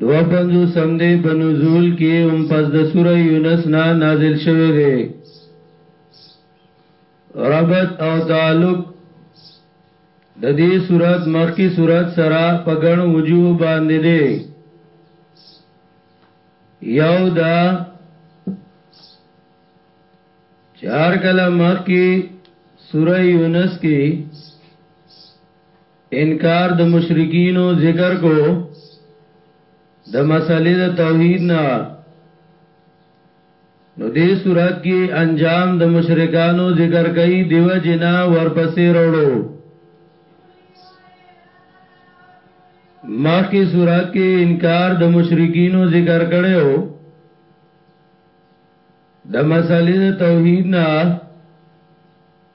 دوه پنځوسم دی په نزول کې هم پس د سوره یونس نه نازل شوی دی ربط او تعلق د دې صورت مخکې صورت سره په ګڼ وجوه باندې دی یو دا چار کله مخکې سوره یونس کې انکار د مشرکینو ذکر کو د مسلې د توحید نه نو دې صورت کې انجام د مشرکانو ذکر کوي دیو جنا ورپسې وروړو مخکې صورت کې انکار د مشرکینو ذکر کړو د مسلې د توحید نه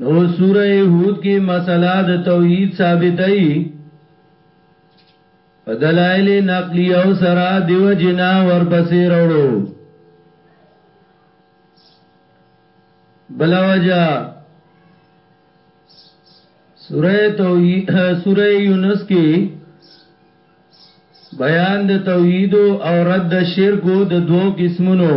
نو سوره هود کې مسله د توحید ثابتای په دلایل نقلی او سرا دیو جنا ورپسې وروړو بلا وجا سوره توحید سوره یونس کې بیان د توحید او رد شرک د دوو قسمونو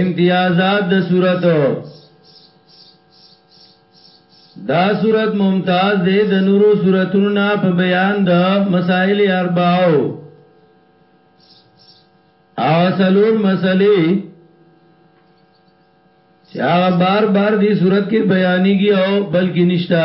امتیازات د صورت دا صورت ممتاز دی د نورو صورتونو نه په بیان د مسائل اربعو او سلور مسلې چې هغه بار بار دی صورت کې بیانېږي او بلکې نشتا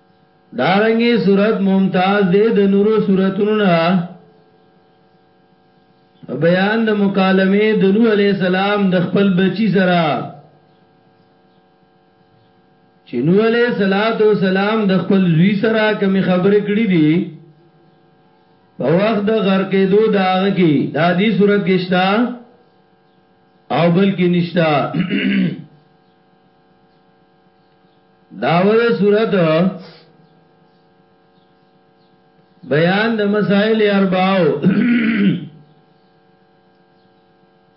دارنګي صورت ممتاز دې د نورو صورتونو نه بیان د مکالمه د نوح علی السلام د خپل بچی سره چې نوح علی صلوات و سلام د خپل زوی سره کوم خبرې کړې دي په وخت د غرقې دو داغ کې د دې صورت کې شتا او بلکې نشتا داوله صورت بیان د مسائل اربعو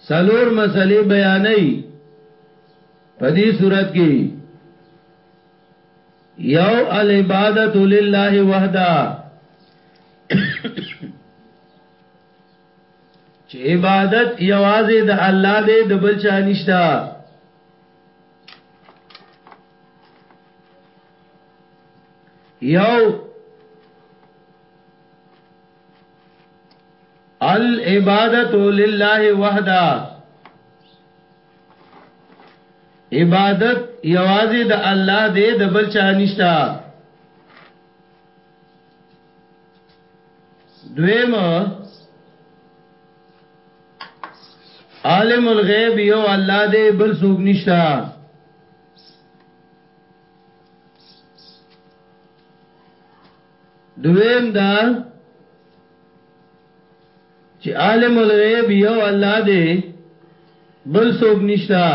سلور مسئلې بیانې په دې صورت کې یو العبادت لله وحده چې عبادت یوازې د الله دې د بل چا نشته یو العبادت لله وحده عبادت یوازې د الله دی د بل چا نشتا دویم عالم الغیب یو الله دی بل څوک نشتا دویم دا چې عالم الغیب یو الله دی بل څوک نشتا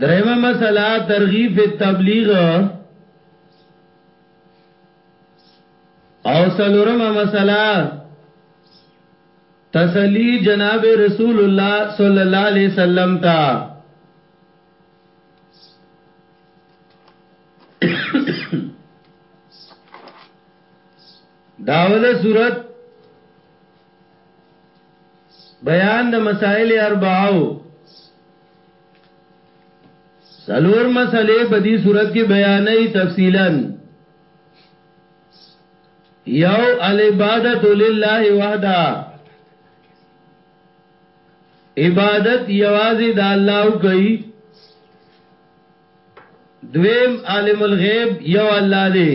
درېمه مسله ترغیب تبلیغ او سلورمه مسله تسلی جناب رسول الله صلی الله علیه وسلم تا داوله صورت بیان د مسائل اربعو سلور مسئلے په دې صورت کې بیانې تفصیلا یو العبادت لله وحده عبادت یوازې د الله کوي دویم عالم الغیب یو الله دی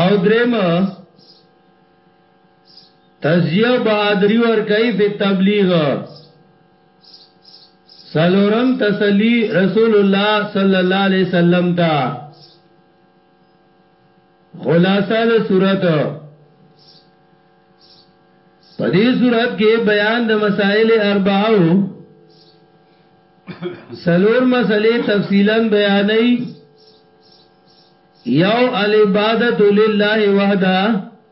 او دریم تزیه او بہادری ورکای فی تبلیغ سلورم تسلی رسول الله صلی الله علیه وسلم تا خلاصه د صورت په دې صورت کې بیان د مسائل اربعو سلور مسئلې تفصیلا بیانې یو العبادت لله وحده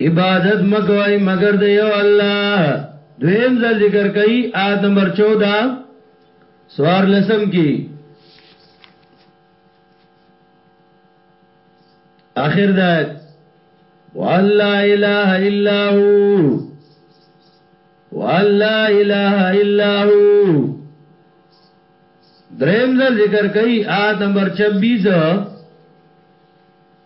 عبادت مکوای مگر د یو الله دویم ځل ذکر کوي آیت نمبر 14 سوار لسم کې اخر دا والله اله الا هو والله اله الا هو دریم ځل ذکر کوي آیت نمبر 26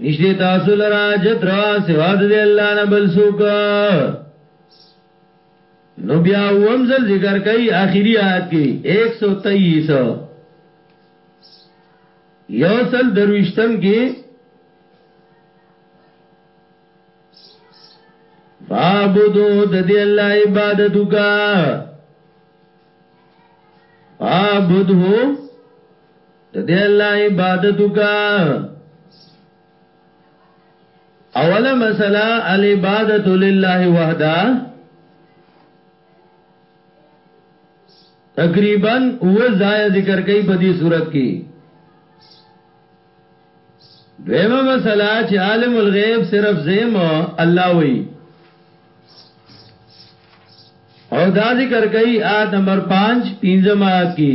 نشته تاسو لرا جترا سوا د الله نه بل سوک نو بیا ومزل ذکر کوي اخیری آیت کې 123 یو سل درویشتم کې فابدو د دې الله عبادت وکا فابدو د دې الله عبادت وکا اوله مسله العبادت لله وحده تقریبا و ځای ذکر کوي په دې صورت کې دویمه مسله چې عالم الغیب صرف زیم الله وی او دا ذکر کوي آیت نمبر 5 پنځم آیت کې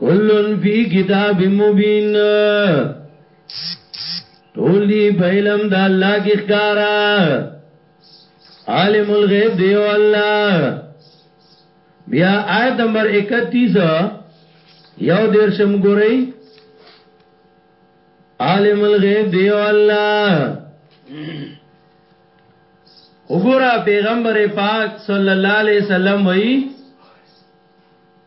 کلن فی کتاب مبین ټول دی په علم د الله کې ښکارا عالم الغیب دی او الله بیا آیت نمبر 31 یو دیر شم ګورئ عالم الغیب دی او الله وګوره پیغمبر پاک صلی الله علیه وسلم وایي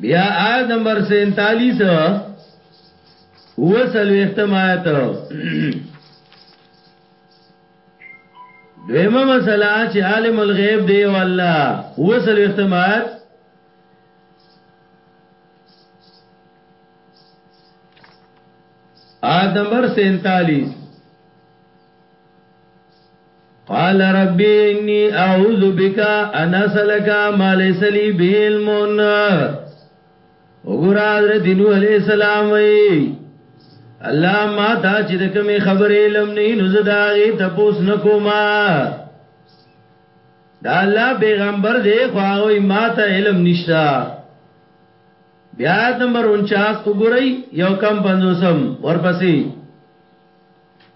بیا آیت نمبر 47 وصل وختم آیت دویمه مسله چې عالم الغیب دی او الله وصل وختم آیت آیت نمبر 47 قال رب انی اعوذ بک ان اسلک ما ليس لي به علم وګور حضرت نوح علیہ السلام وی الله ما تا چې د کومې خبرې علم نه نو زداغه تپوس نکوما دا الله پیغمبر دی خو هغه ما ته علم نشتا بیا نمبر 49 وګورئ یو کم 500 ورپسې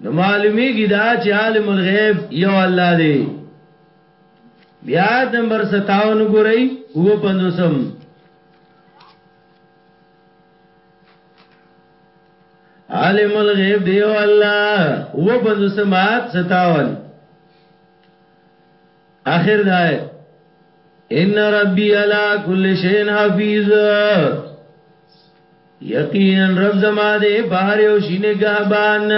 نو معلومیږي دا چې عالم الغیب یو الله دی بیا نمبر 57 ګورئ و پندوسم عالم الغیب دیو الله و بندو سمات ستاون آخر دائے ان ربی علا کل شین حفیظ یقینا رب زما دې بهر یو شینه غابان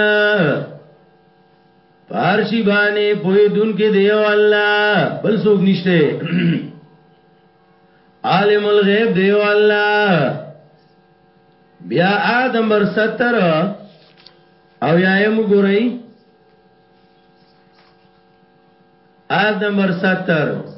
پارشی باندې پوی دن کې دی او الله بل څوک نشته عالم الغیب دی او الله بیا آدم بر 70 او یا یم ګورئ آدم بر 70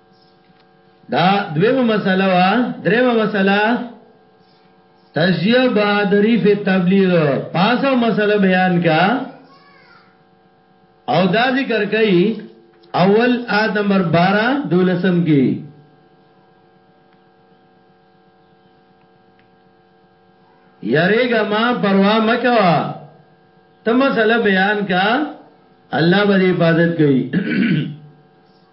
دا دویمه مسله وا دریمه مسله تشجیع بہادری فی تبلیغ پاسو مسله بیان کا او دا ذکر کئی اول آیت نمبر 12 دولسم کی یریګه ما پروا مکوا ته مسله بیان کا الله به حفاظت کوي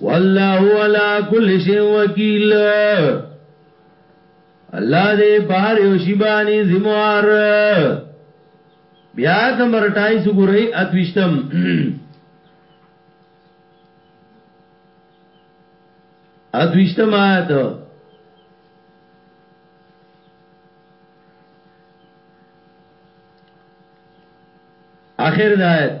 والله علا کل شین وکیل الله دې بار یو شی باندې ذمہار بیا نمبر 28 وګورئ اتوشتم اتوشتم آیت اخر دایت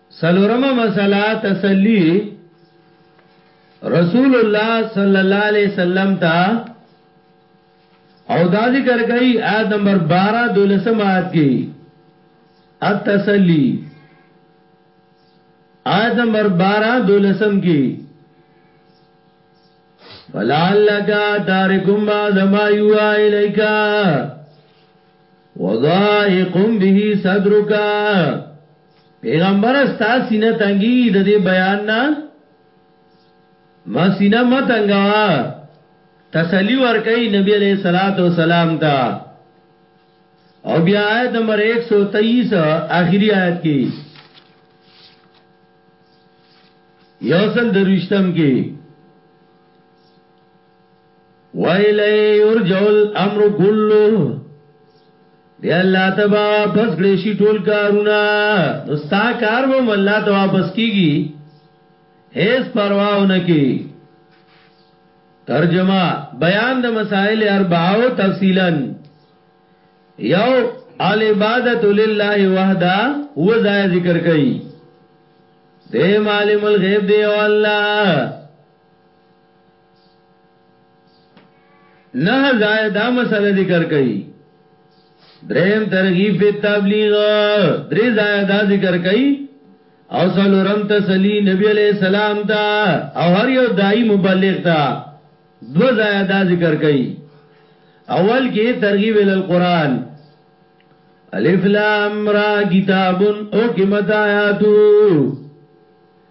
څلورمه مسله تسلی رسول الله صلی الله علیه وسلم تا او دا ذکر کوي آیت نمبر 12 دولسم آیت کې التسلی آیت نمبر 12 دولسم کې فلعلک تارکم بعد ما یوا الیک وضائق به صدرک پیغمبره ستا سینه تنګیږي د دې بیان نه ما سینه ما تنګوا تسلی ورکړي نبی علیہ الصلات والسلام ته او بیا آیت نمبر 123 آخری آیت کې یوصل دروشتم کې وَإِلَيْهِ يُرْجَعُ الْأَمْرُ كُلُّهُ دی الله تبا واپس کړی شي ټول کارونه نو ستا کار به الله ته واپس کیږي هیڅ پروا نه کی ترجمه بیان د مسائل اربعو تفصیلا یو العبادت لله وحده هو ځای ذکر کئ دیم عالم الغیب دی او الله نه ځای دا مسله ذکر کړي دریم ترغیب په تبلیغ درې ځای دا ذکر کړي او سلورم تسلی نبی علیہ السلام دا او هر یو دای مبلغ دا دو ځای دا ذکر کړي اول کې ترغیب ال القران الف لام را کتاب او کمت آیاتو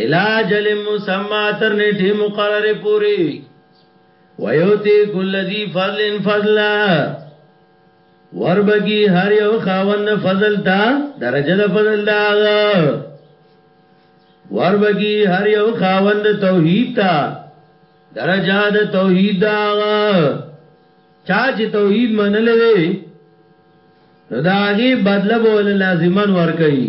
علاج لمسما تر نیټه مقرره پوری ویوتی کل ذی فضل فضلا وربگی هر یو خاوند فضل تا درجه دا فضل دا وربگی هر یو خاوند توحید تا درجه دا توحید دا چا چې توحید منل دی نو دا هغه بدله بول لازمان ور کوي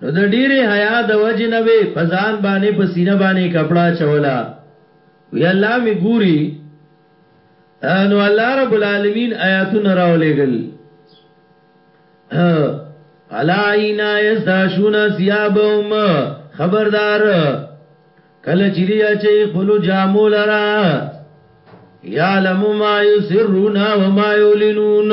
نو د ډیرې حیا د وجې نه به په ځان باندې په سینه باندې کپړه چولا وی الله می ګوري نو الله رب العالمین آیاتونه راولېګل الا اینا یستاشون ثيابهم خبردار کله چې دی چې خپل جامو لرا یعلم ما یسرون و ما یعلنون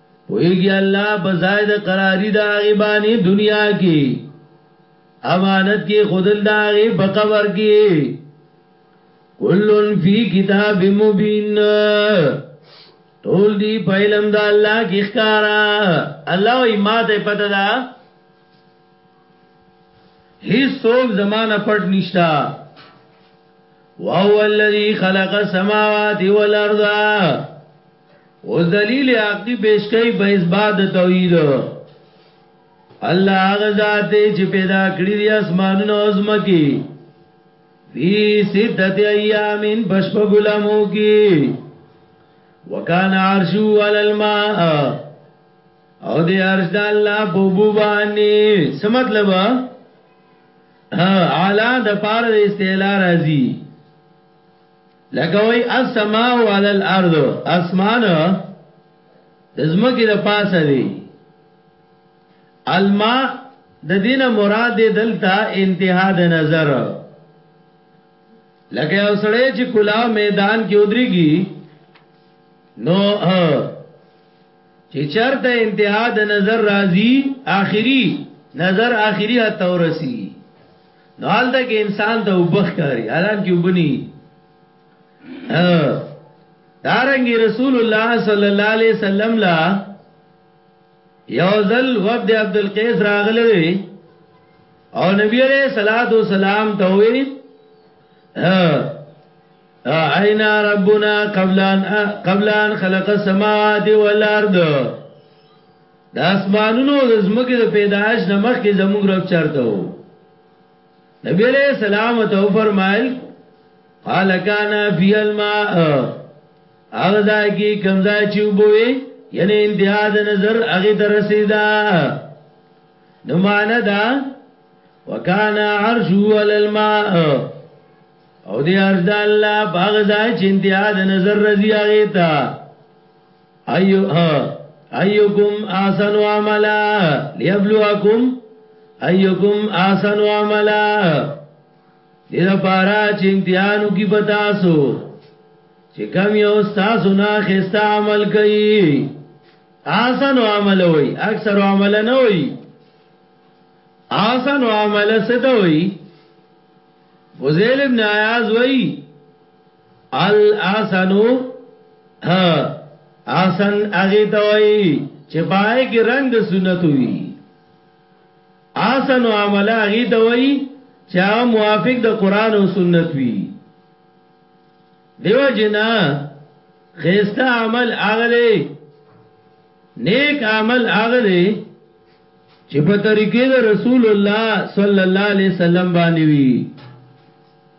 پویږي الله په ځای د قراری د هغه باندې دنیا کې امانت کې خودل دا هغه په قبر کې کلن فی کتاب مبین ټول دی په علم د الله کې ښکارا الله یې ماته پته ده هیڅ څوک زمانہ پټ نشتا وهو الذی خلق السماوات والارض اوس دلیل عقلی پیش کوي په اثبات توحید الله هغه ذات چې پیدا کړی دی اسمانونه او زمکي فی ستت ایام بشپ غلامو کی وکانا عرشو علی الماء او دی عرش د الله په بو باندې څه مطلب اعلی د پاره د استعلا راځي لکه وای السماء علی الارض اسمان د زمکه د پاسه دی الماء د دینه مراد دلته انتها د نظر لکه یو سړی چې کلاو میدان کې ودرېږي نو چې چرته انتها د نظر راځي آخري نظر آخري هته ورسی نو هلته کې انسان ته وبخ کاری حالان کې وبني دارنګي رسول الله صلی الله علیه وسلم لا یوزل وفد عبد القیس راغله دی او نبی علیہ الصلوۃ والسلام ته وی اینا ربنا قبل ان قبل ان خلق السماوات والارض د اسمانونو او د ځمکې د پیدایش نه مخکې زموږ رب چرته وو نبی علیہ السلام ته فرمایل قال کان فی الماء هغه ځای کې کمزای چې وبوي یعنی انتها د نظر هغه تر رسیدا نو معنا دا وکانا عرش علی الماء او دې عرش د الله باغ ځای چې انتها د نظر رضی هغه ته ایو ایوکم احسن عملا ليبلوکم ایوکم احسن عملا دې دا پارا چې امتحانو کې پتا سو چې کم یو تاسو نه خستا عمل کوي احسن عمل وای اکثر عمل نه وای احسن عمل څه ته وای فضیل ابن عیاض وای الاحسن ها احسن هغه ته وایي چې پای کې رنگ د سنت وي احسن عمل هغه ته وایي چې هغه موافق د قران او سنت وي دیو جنا خيستا عمل هغه دی نیک عمل هغه دی چې په طریقې د رسول الله صلی الله علیه وسلم باندې وي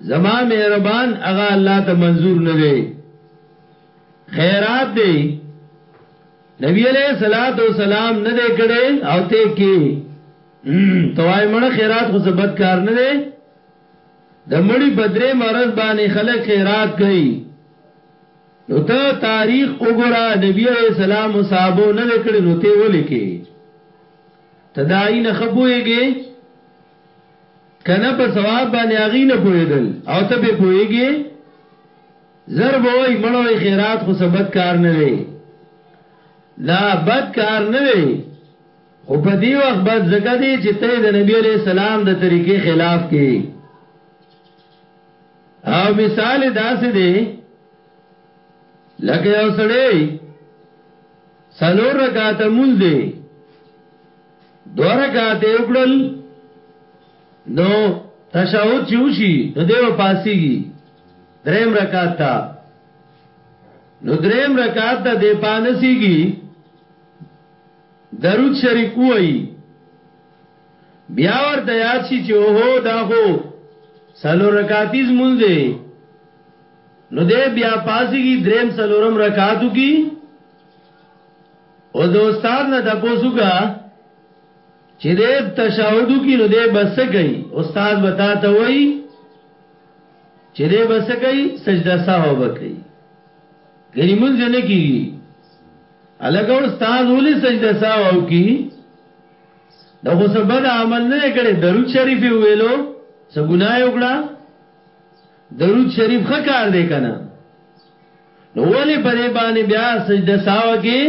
زما مهربان هغه الله ته منظور نه دی خیرات دی نبی علیہ الصلات والسلام نه دی کړي او ته کې توای مړه خیرات خو زبد کار نه دی د مړي بدرې مرز باندې خلک خیرات کوي نو ته تاریخ وګوره نبی علیہ السلام صحابو نه کړي نو ته ولې کې تدائی نه خبويږي کنه په ثواب باندې هغه نه پوهیدل او ته په پوهیږي زر وای مړوي خیرات خو سبد کار نه دی نه بد کار نه دی خو په دې وخت بد زګه دی چې ته د نبی علی سلام د طریقې خلاف کې او مثال داسې دی لکه یو سړی سلور رکعات مونږ دی دو رکعات وکړل نو تشهود چې وشي نو دیو پاسيږي دریم رکعات ته نو دریم رکعات ته دی پانسيږي درود شریف وایي بیا ورته یاد شي چې اوه دا خو سلو رکعاتیز مونږ دی نو دې بیا پاسيږي دریم سلورم رکعاتو کې او د استاد نه تاسو کا چې دې تشهودو کې نو دې بس کوي استاد بتا ته وایي چې دې بس کوي سجده سهو وکړي ګری مونږ نه کیږي الګو استاد ولې سجده سهو کی دا خو څه بد عمل نه کړي درود شریف ویلو څه ګناه وکړه درود شریف ښه کار دی کنه نو ولی په دې باندې بیا سجده ساو کې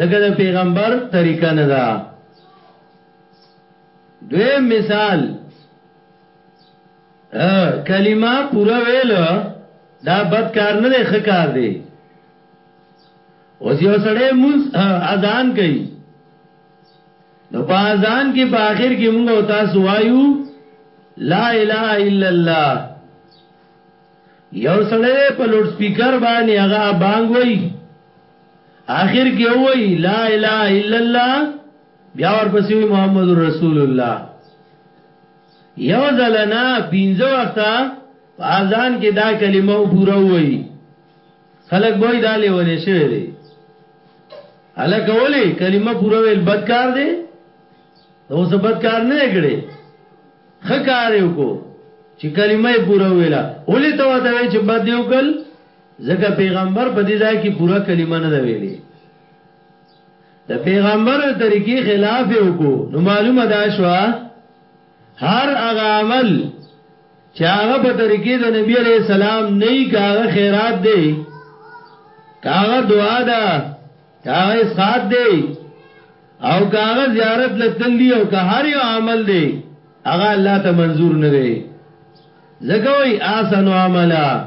ځکه د پیغمبر طریقه نه ده دوی مثال کلمه پورا ویل دا بد کار نه دی ښه کار دی اوس یو سړی موز اذان کوي نو په اذان کې په آخر کې موږ او تاسو وایو لا اله الا الله یو سړی دی په لوډ سپیکر باندې هغه بانګ وای آخر کې وای لا اله الا الله بیا ورپسې وای محمد رسول الله یو ځلنا پینځه وخته اذان کې دا کلمه او پورا وای خلک بوې دا لیونه شوی دی الا کولی کلمه پورا ویل بدکار دی نو څه بدکار نه کړي ښه کار یې وکړو چې کلمه یې پوره وویله. ولې ته ورته وایې چې بد یې وکړل؟ ځکه پیغمبر په دې ځای کې پوره کلمه نه ده ویلې. د پیغمبر د طریقې خلاف یې وکړو نو معلومه دا شوه هر هغه عمل چې هغه په طریقې د نبی علی السلام نه کاغه خیرات دی کاغه دعا ده کاغه سات دی او که هغه زیارت لتل دی او که هر یو عمل دی هغه الله ته منظور نه دی زکه وی آسن عملا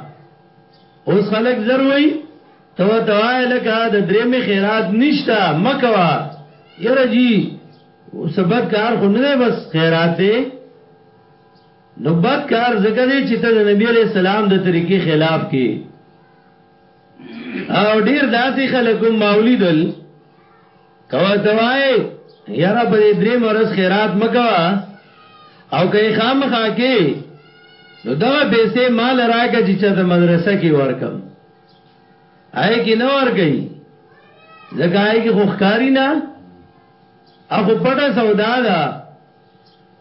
اوس خلک زر وی تو توای لکه د درې می خیرات نشتا مکوا یره جی سبد کار خو نه بس خیرات دی نو بد کار زکه دی چې ته د نبی علی السلام د طریقې خلاف کې او ډیر داسې خلکو مولدل که ورته وای یاره په دې درې مرز خیرات مکوا او که خامخا کې نو دا پیسې مال راکې چې چا د مدرسې کې ورکم آی کې نه ورګي ځکه آی کې خوخکاری نه اخو پټه سودا ده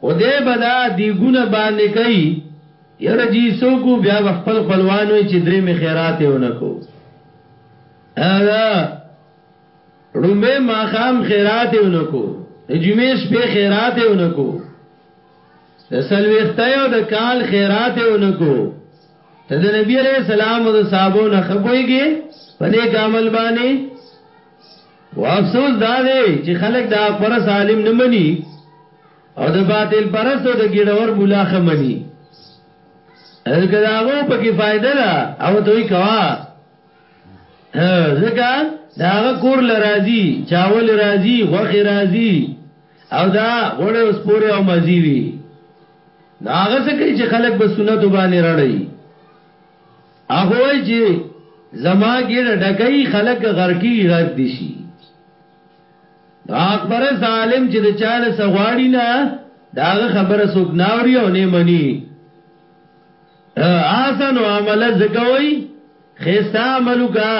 او دې بدا دی ګونه باندې کوي یره جی سو کو بیا خپل خپلوانو چې درې می خیرات یې ونکو اغه ړومبه ماخام خیرات اونکو د جمعې شپې خیرات اونکو د سلوختیو د کال خیرات اونکو ته د نبی علیہ السلام او د صحابو نه خپويږي په نیک عمل باندې او افسوس دا دی چې خلک دا پر سالم نه مني او د باطل پرستو د ګډور مولا خمني اګه داغو په کې فائدہ ده او دوی کوا ځکه دا هغه کور لرازي چاول رازي غوخي رازي او دا غوړې اوس پورې او مزي وي دا هغه څه کوي چې خلک به سنت باندې رړي هغه وایي چې زما ګډه ډکې خلک غرقي غرق دي شي دا اکبر ظالم چې د چانه سغواړي نه داغه خبره سوک ناوري او نه مني احسن عمل زکوي خيستا عمل کا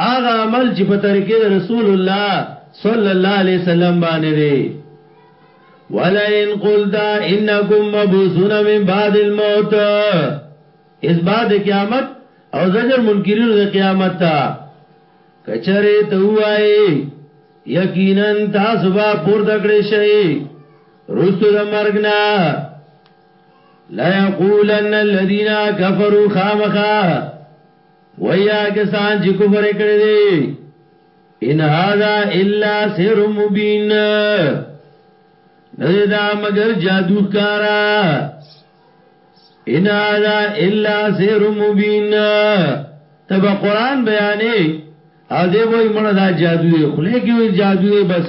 هغه عمل چې په طریقې د رسول الله صلی الله علیه وسلم باندې دی ولئن قلت انکم مبعوثون من بعد الموت اس بعد قیامت او زجر منکرین د قیامت تا کچره ته وای یقینا تاسو به پور دکړې شئ رستو د مرګ نه لا یقولن الذين كفروا خامخا ويا کسان چې کفر کړی دی ان هذا الا سحر مبين نه دا مگر جادو کارا ان هذا الا سحر مبين تب قران بیانې او دې وای مړه دا جادو دی خله کې جادو دی بس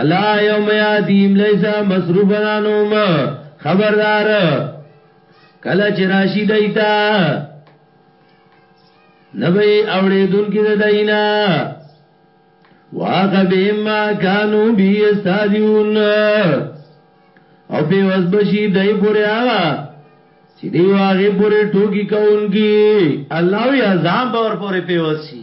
الا یوم یاتیم لیس مصروفا عنهم خبردار کله چې راشي دایتا نبی اوړې دن کې د داینا واقع بهم ما كانوا به استاديون او په وسبشي دای پورې هغه چې دی واغې پورې ټوکی کوونکی الله وی عذاب باور پورې پیوسی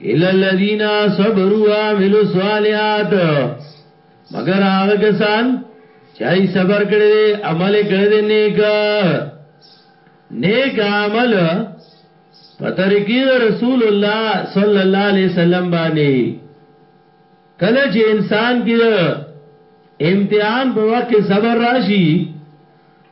الا الذين صبروا وعملوا الصالحات مگر هغه کسان چای صبر کړی دی عمل کړی دی نیک نیک عمل په طریقې رسول الله صلی الله علیه وسلم باندې کله چې انسان کې امتحان په وخت صبر راشي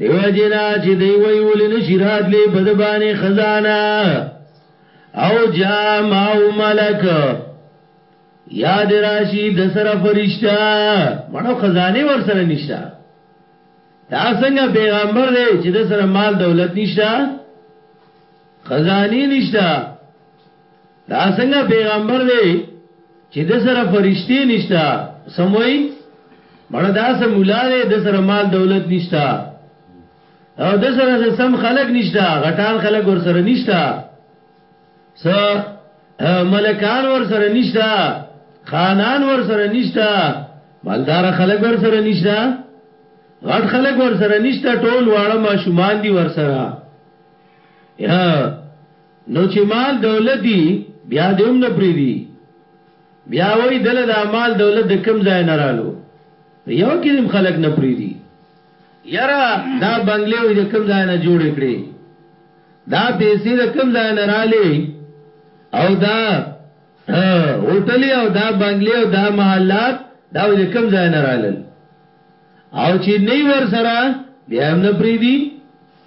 دیو جنا چې دی وی ولې نشی راتلې په د باندې خزانه او جا ماو ملک یاد راشی د سره فرشتہ مړو خزانه ور سره نشتا دا څنګه پیغمبر دی چې د سره مال دولت نشتا خزانی نشتا دا څنګه پیغمبر دی چې د سره فرشتي نشتا سموي مړه دا سم مولا دی د سره مال دولت نشتا او د سره سم خلق نشتا غټان خلق ور سره نشتا س ملکان ور سره نشتا خانان ور سره نشتا مالدار خلق ور سره نشتا غټ خلق ور سره نشتا ټول واړه ماشومان دي ور سره یا نو چی مال دولت یی بیا دی هم نه پریدی بیا وای دله دا مال دولت د کم ځای نه رالو په یو کې دیم خلک نه پریدی یرا دا بنگلې وې د کم ځای نه جوړ کړي دا پیسې د کم ځای نه رالې او دا هوټلې او دا بنگلې او دا محلات دا د کم ځای نه رالل او چې نه ور سره بیا هم نه پریدي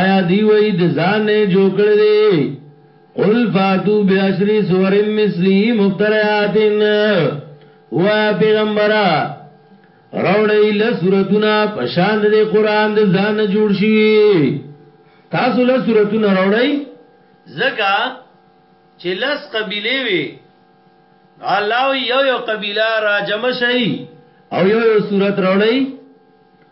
آیا دی وای د ځان نه جوړ کړی دی قل فاتو بیاشری سور مثلی مفتریاتن و پیغمبره راوړی له سورتونه په شان د قران د ځان جوړ شي تاسو له سورتونه راوړی زکه چې لس قبيله وي الله یو یو قبيله راجم شي او یو یو صورت راوړی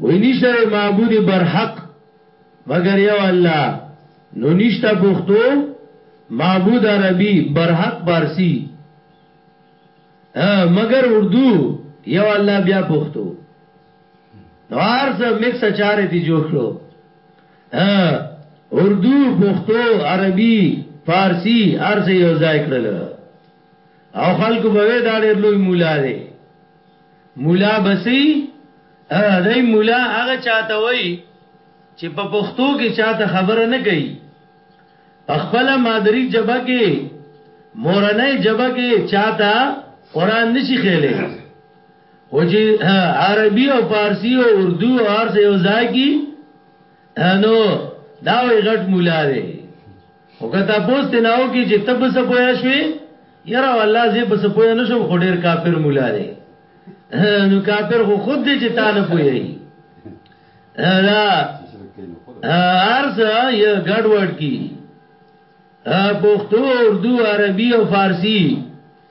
وی نشته دی معبود برحق مگر یو الله نو نشته پښتو معبود عربی برحق پارسی مگر اردو یو الله بیا پښتو نو ارزه مکس چاره دی جوړ کړو اردو پښتو عربی فارسی ارزه یو ځای کړل او خلکو به دا ډېر لوی مولا دی مولا بسی دای مولا هغه چاته وای چې په پښتو کې چاته خبره نه کوي په خپل مادری جبه کې مورنۍ جبه کې چاته قران نشي خېلې او چې عربي او فارسی او اردو او هر څه یو ځای کې نو دا وی غټ مولا دی خو که تپوس ترنه وکړي چې ته په څه پوه شوې؟ یاره والله زه په څه پوه نه شوم خو ډېر کافر ملا دی. نو کافر خو خود دی چې تا نه پوهېږي. دا هر څه یې ګډوډ کړي. پښتو، اردو، عربي او فارسي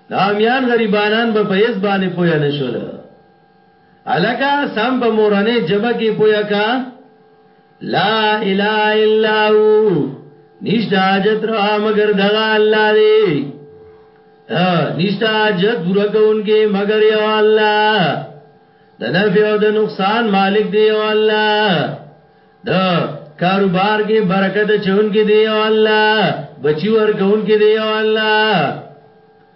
دا عامیان غریبانان به په هېڅ باندې پوه نه شول. هلکه سم په مورنې جبه کې پویا کا لا اله الا هو نشته حاجت را مگر دغه الله دی نشته حاجت پورا کوونکې مگر یو الله د نفع او د نقصان مالک دی یو الله د کاروبار کې برکت چون کې دی یو الله بچی ور کون کې دی یو الله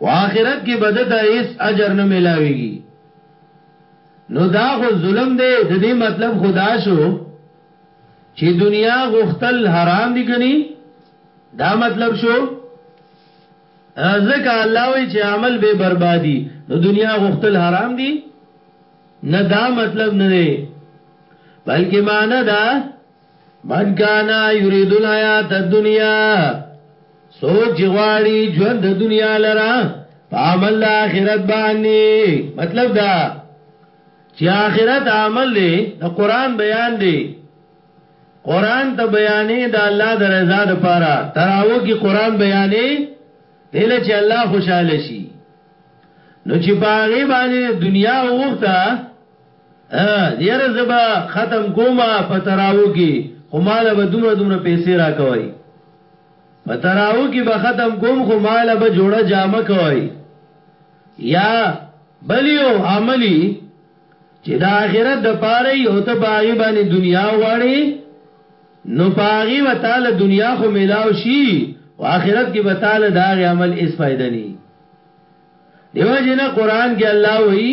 او آخرت کې بده ته هیڅ اجر نه ملاويږي نو دا خو ظلم دی د دې مطلب خدا شو چې دنیا غختل حرام دي غني دا مطلب شو ځکه الله وی چې عمل به بربادي نو دنیا غختل حرام دي نه دا مطلب نه دی بلکې معنی دا من کانا یرید الحیات الدنیا سوک چې غواړي ژوند د دنیا لرا عمل اخرت باندې مطلب دا چې اخرت عمل دی د قران بیان دی قران ته بیانې د الله د رضا لپاره تراو کې قران بیانې دله چې الله خوشاله شي نو چې باغې باندې دنیا وغوښته یاره زبا ختم کوما په تراو کې خو مال به دومره دومره پیسې را کوي په تراو کې به ختم کوم خو مال به جوړه جامه کوي یا بلیو عملی چې د آخرت د پاره یو ته باغی باندې دنیا غواړي نو باغی و تعالی دنیا خو ملاو شي او آخرت کې به تعالی دا عمل اس فائدہ نه دیو جنا قران کې الله وایي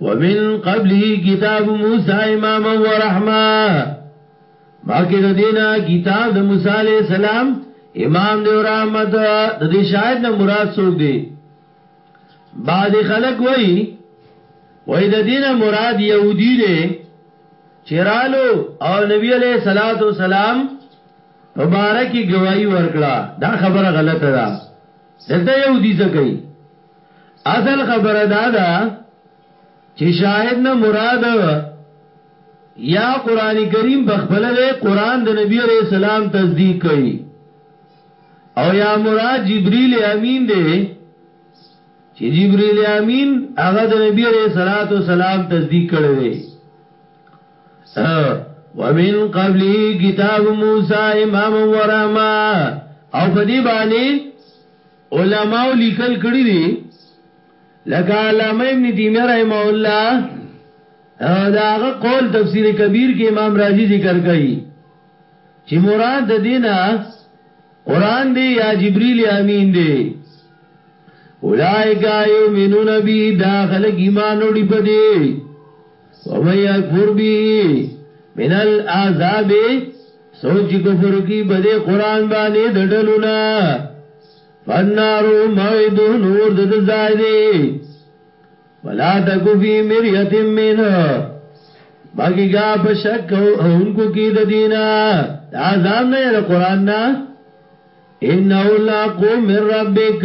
ومن قبله کتاب موسی اماما و رحمه ماکه د دینا کتاب د موسی علی السلام امام دی و رحمت د دې شاهد نه مراد څوک دی بعض خلک وایي وای د دینه مراد يهودي دی چرالو او نبی علیہ الصلات والسلام مبارکي گواہی ورکړه دا خبره غلطه ده دلته يهودي څه کوي اصل خبره دا ده چې شاهد نه مراد یا قران کریم بخبل دی قران د نبی علیہ السلام تصدیق کوي او یا مراد جبرئیل امین دی چې جبرئیل امین هغه د نبی علیہ الصلات والسلام تصدیق کړی دی ومن قبله کتاب موسی امام و رحمه او په دې باندې علماو لیکل کړی دی لکه علامه ابن تیمیه رحمه الله دا هغه قول تفسیر کبیر کې امام رازی ذکر کړي چې مراد د دینه قران دی یا جبرئیل امین دی اولائک یؤمنون بی داخل ایمان وړي په دی ومن یکفر به من العذاب سوچ کفر کی بده قران باندې دډلونا فنار موعد نور د زائدې ولا تکو فی مریت من باقی گا پشک انکو کی د دینا عذاب نه د قران نه انه لاقو من ربک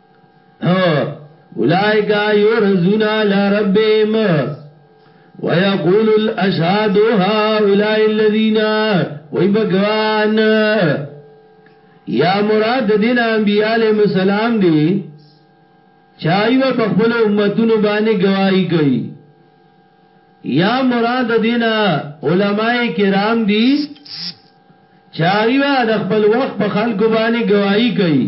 اولائک یورزون علی ربهم ويقول الاشهاد هؤلاء الذين ويبغوان یا مراد دین انبیاء علیہ السلام دی چای و بخبل امتونو باندې گواہی کوي یا مراد دینا علماء کرام دی چای و د خپل وخت په خلکو باندې گواہی کوي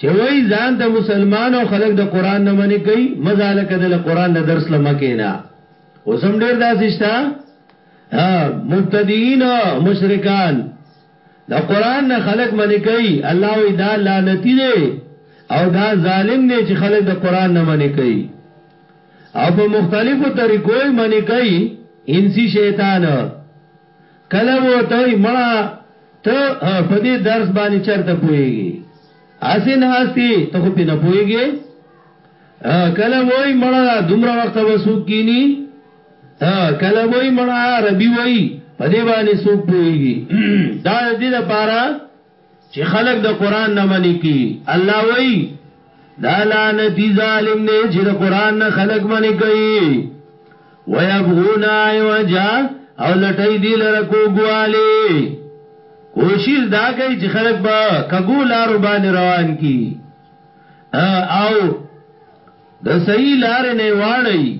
چه وای ځان ته مسلمان او خلق د قران نه منی کوي مزاله کده له قران نه درس لمکه نه اوسم ډیر داسې شتا مبتدیین او مشرکان د قران نه خلق منی کوي الله وی دا لعنتی دی او دا ظالم دی چې خلق د قران نه منی کوي او په مختلفو طریقو منی کوي انسی شیطان کله وو ته مړه ته په دې درس باندې چرته پويږي اسې ناشتي ته خو په نه پويږي کله وای مړه دومره وخت وسو کینی کله وای مړه ربي وای په دې باندې سوق پويږي دا دې لپاره چی خلق د قرآن نه منی کی الله وی دا لعنتی ظالم دی چی د قرآن نه خلق منی کئی ویبغون آئی وجا او لٹی دی لرکو گوالی کوشش دا کئی چی خلق با کگو لارو بانی روان کی او د صحیح لار نه واړی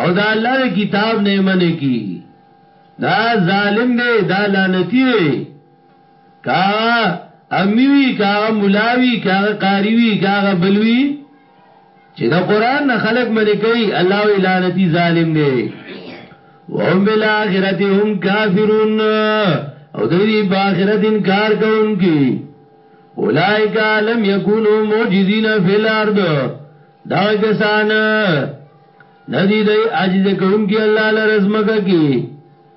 او دا الله د کتاب نه منې کی دا ظالم دی دا لعنتی دی کاغه امی وی کاغه ملاوی کاغه قاری وی کاغه بلوی چې د قران نه خلق منی کوي الله وی لعنتی ظالم دی وهم بالاخره هم کافرون او دوی په آخرت انکار کوونکي اولائک لم یکونو معجزین فی الارض دا کسان ندی دی عاجز کون کی الله لرزمګه کی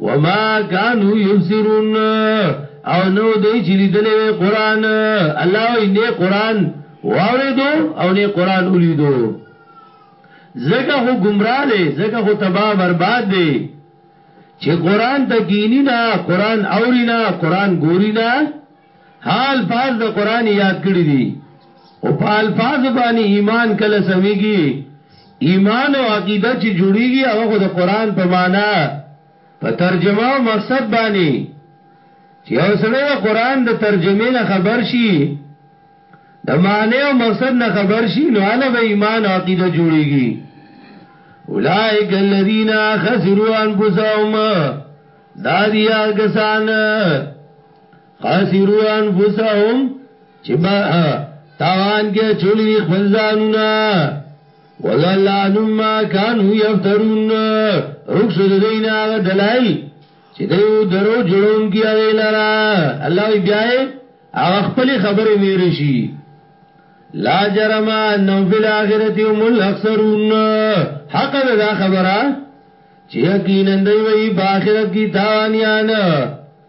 وما كانوا يبصرون او نو دوی چې لیدلې وي قران الله وي نه قران واوریدو او نه قران ولیدو زګه هو گمراه دي زګه هو تباہ برباد دي چې قران ته کینی نه قران اورینا قران ګورینا ها الفاظ د قران یاد کړی دي او په الفاظ باندې ایمان کله سویږي ایمان او عقیده چې جوړیږي هغه د قران په معنا په ترجمه او مقصد باندې چې یو سړی د قران د ترجمې نه خبر شي د معنی او مقصد نه خبر شي نو اله به ایمان او عقیده جوړیږي اولائک الذین خسروا انفسهم دا دیا کسان خاسرو انفسهم چې با تاوان کې چولی دی خپل ځانونه وضل عنهم ما كانوا يفترون رخصت دین هغه دلایل چې دیو درو جوړون کی هغه لرا الله وی بیا هغه خپل خبرې میری شي لا جرم انه فی الاخرته هم الاخسرون حق دا خبره چې یقینا دوی په آخرت کې تاوانیان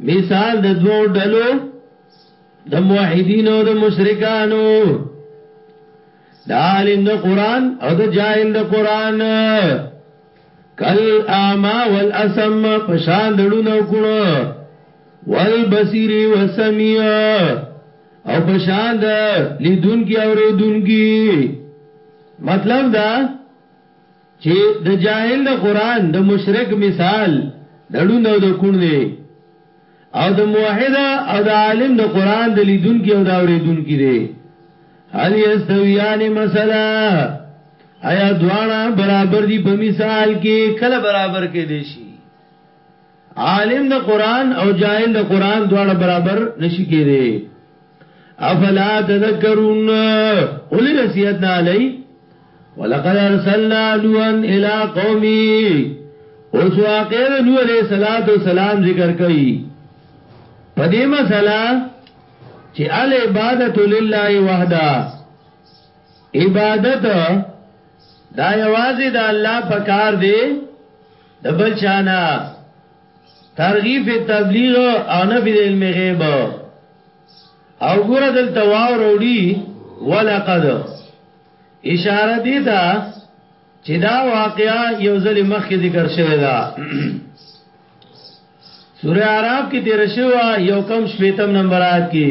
مثال د دوو ډلو د موحدینو او د مشرکانو د عالم د قران او د جاهل د قران کل اعما والاسم پشان دړونو کونو والبصیر والسمیع او پشان د لیدونکو او ریدونکو مطلب دا چي د جاهل د قرآن د مشرک مثال د ړوند او د کون دی او د موحد او د عالم د قرآن د لیدون کی او د اوریدون کی دی هل یستویان مثلا ایا دوانا برابر دی په مثال کې کله برابر کې دی شي عالم د قران او جاهل د قران دواړه برابر نشي کېدی افلا تذکرون اولی نصیحت نه علی ولقد ارسلنا نوحا الى قومه اوس واقع نوح علیہ الصلوۃ والسلام ذکر کړي په دې مسله چې ال عبادت لله وحده عبادت دا یوازې د الله په کار دی د بل چانا ترغیب فی تبلیغ او نفی د علم غیب او ګور دلته واو وروړي ولقد اشاره دی ته چې دا واقعا یو ځل مخکې ذکر شوی دا سوره اعراف کې تیر شوی یو کم شپیتم نمبر آیت کې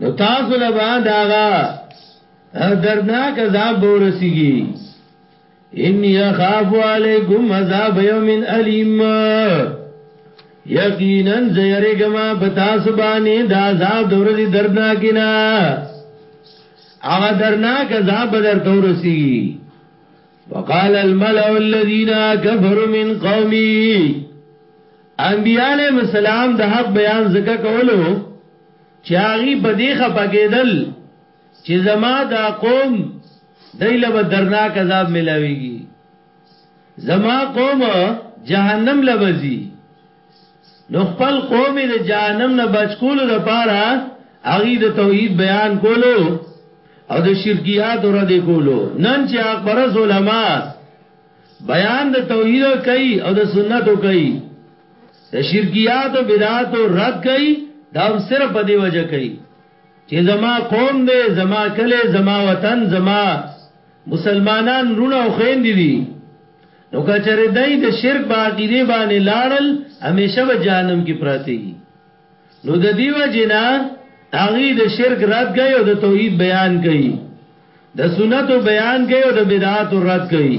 نو تاسو له با داغا دردناک عذاب بورسیگی انی اخاف علیکم عذاب یوم علیم یقینا زیرگما بتاس بانی دا عذاب دورزی دردناکینا اغا درناک عذاب بدر تورسیگی وقال الملأ الذين كفروا من قومي انبیاء علیہ السلام د حق بیان زکه کولو چې هغه په دې خپګېدل چې زما دا قوم دایله به درناک عذاب ملاويږي زما قوم جهنم لبزي نو خپل قوم د جهنم نه بچ کولو لپاره هغه د توحید بیان کولو او د شرکیات ور دي کولو نن چې اکبر علماء بیان د توحید کوي او د سنتو کوي د شرکیات او بدعات رد کوي دا هم صرف په دی وجه کوي چې زما قوم دی زما کله زما وطن زما مسلمانان رونه او خین دي دي نو کچره دای د شرک باقیده باندې لاړل همیشه به جهنم کې پراته دي نو د دیو جنا هغه د شرک رد کوي او د توحید بیان کوي د سنت بیان کوي او د بدعات رد کوي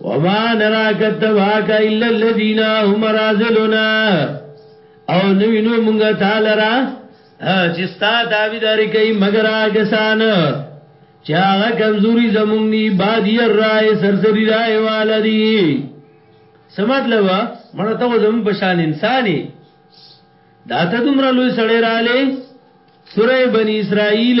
وما نراك اتبعك الا الذين هم رازلنا او نوینو مونږه تعالی را چې ستا داویداری کوي مگر هغه سان چې هغه کمزوري زمونږ ني بادي رائے سرسری رائے والدي سمات لوا مړه ته زمون په شان انساني دا ته دومره لوی سړی رااله سوره بنی اسرائیل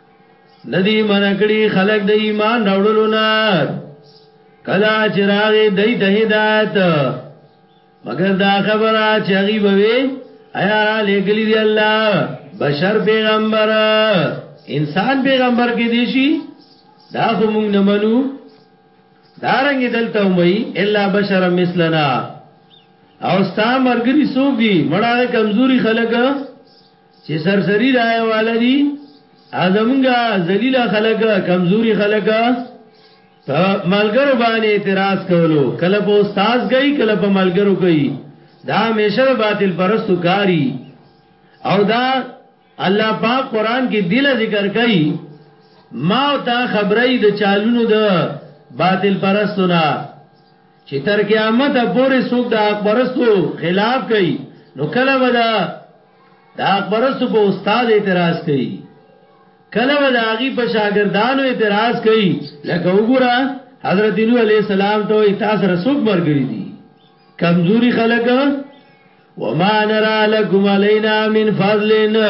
ندی من کړي خلق د ایمان راوړلو نه کلا چراغ دای ته هدایت مگر دا خبره چې غي بوي ایا را لګلی دی الله بشر پیغمبر انسان پیغمبر کې دی شي دا خو موږ نه منو دارنګ دلته ومي الا بشر مثلنا او ستا مرګري سوګي مړه کمزوري خلګه چې سرسری رائے والا دي ازمنګا ذلیل خلک کمزوري خلک په ملګرو باندې اعتراض کولو کله په استاد گئی کله په ملګرو گئی دا همیشه باطل پرستو کاری او دا الله پاک قران کې دله ذکر کوي ما او تا خبرې د چالونو د باطل پرستو نه چې تر قیامت پورې څوک د حق پرستو خلاف کوي نو کله ودا دا اکبرستو په استاد اعتراض کوي کله به دا غي په شاګردانو اعتراض کوي لکه وګوره حضرت نو عليه السلام ته وي تاسو رسوک مرګري دي کمزوري خلک وما نرى لكم علينا من فضلنا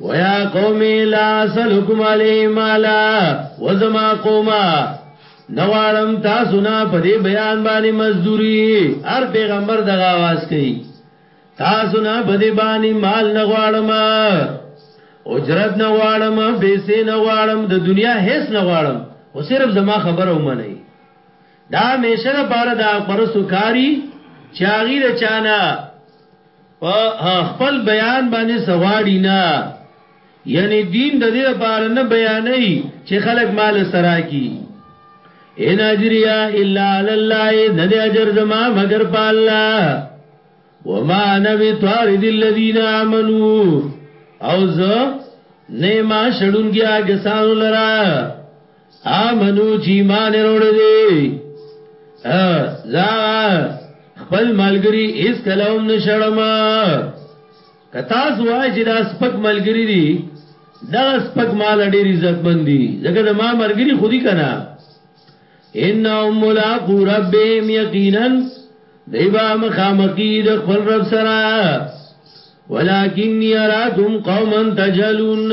ويا قوم لا سلكم عليه مالا وزما قوما نوارم تاسو نه په دې بیان باندې مزدوري هر پیغمبر دغه आवाज کوي تاسو نه په دې باندې مال نه غواړم اجرت نه غواړم پیسې نه غواړم د دنیا هیڅ نه غواړم او صرف زما خبره ومني دا میشه لپاره دا پرسو کاری چاغی د چانا په خپل بیان باندې سغواړي نه یعنی دین د دې لپاره نه بیانې چې خلک مال سره کی ان اجریا الا علی الله نه دې اجر زما مگر په الله وما نبی طارد الذین آمنو او زه نه ما شړونګیا غسانو لرا آمنو چې ایمان وروړي دي زا خپل ملګری اس کلام نشړم کتا سوای چې دا سپک ملګری دي دا سپک مال ډېر عزت مندي ځکه د ما ملګری خودي کنا ان ام ملاقو ربهم یقینا دیبا مخامقی د خپل رب سره ولکن یراکم قوما تجلون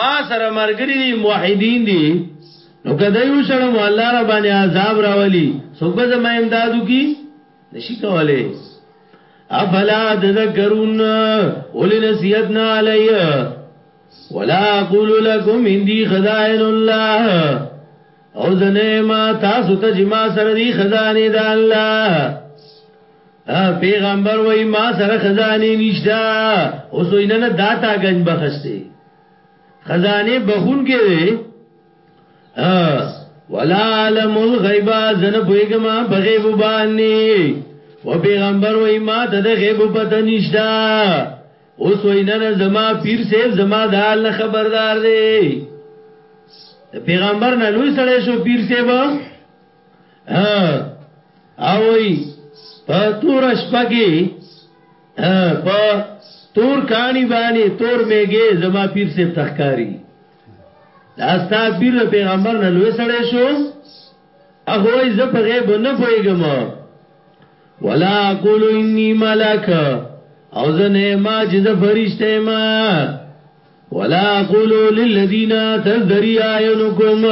ما سره مرګري دي موحدین دي نو کده یو شړم الله را باندې عذاب راولي څوک به زما امدادو کی نشي کوله افلا تذکرون اول نسیتنا علی ولا اقول لكم اندی خزائن الله او زنه ما تاسو ته جما سره دی خزانه د الله پیغمبر وای ما سره خزانه نشتا اوس وینه نه داتا گنج بخسته خزانه بخون کې دی ولا علم الغیب زنه پویګما بغیب باندې و پیغمبر وای ما ته د غیب پته نشتا اوس وینه نه زما پیر سیف زما د حال خبردار دی پیغمبر نه لوی سره شو پیر سیف او وی په تور شپګي په تور کانی باندې تور میګه زما پیر سے تخکاری دا ستا پیر پیغمبر نه لوي سړی شو هغه وی زه په غیب نه پويګم ولا اقول اني ملک او زنه ما جز فرشته ما ولا قولو للذین تزدری آیونکم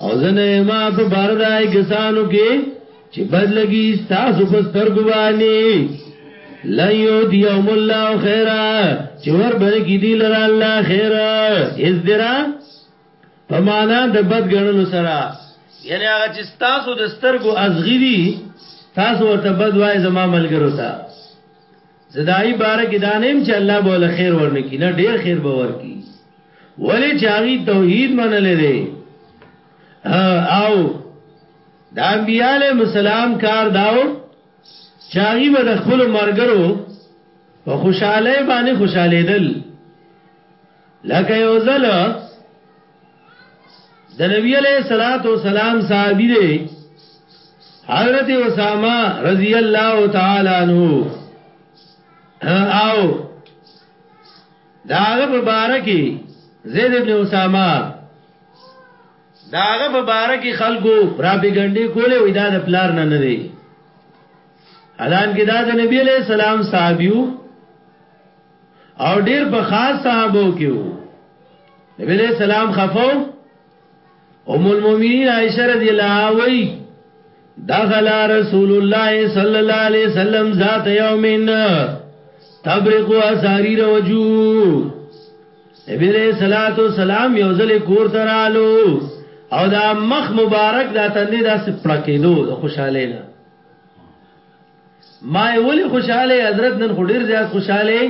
او زنه ما په بار دای کسانو کې چې بد لګي تاسو په سترګو باندې لایو دیوم الله خیره چې ور باندې کې دی لره الله خیره از درا په معنا د بد ګڼلو سره یعنی هغه چې تاسو د سترګو ازغری تاسو ورته بد وای زما ملګرو ته زه د هغوی باره کې دا نه یم چې الله به له خیر ورنه کړي، نه ډېر خیر به ورکړي، ولې چې هغوی توحید منلی دی او د انبیا علیهم السلام کار داو چې هغوی به د خپلو ملګرو په خوشحالۍ باندې خوشحالېدل لکه یو ځل د نبی علیہ الصلوۃ والسلام صحابی دی حضرت اسامه رضی الله تعالی عنہ او داغه مبارکی زید ابن اسامه داغه مبارکی خلکو پراپګاندا کوله وې دا د پلار نه نه دی الان کې دا د نبی علیہ السلام صحابیو او ډیر په خاص صحابو کې وو نبی علیہ السلام خفو ام المؤمنین عائشہ رضی الله عنها وی دخل رسول الله صلی الله علیه وسلم ذات یومین تبرق اساری وجو نبی علیہ الصلوۃ والسلام یو ځل کور ترالو او دا مخ مبارک دا تندې دا سپړکېدو خوشاله نه ما یې ولې خوشاله یې حضرت نن خو ډېر زیات خوشاله یې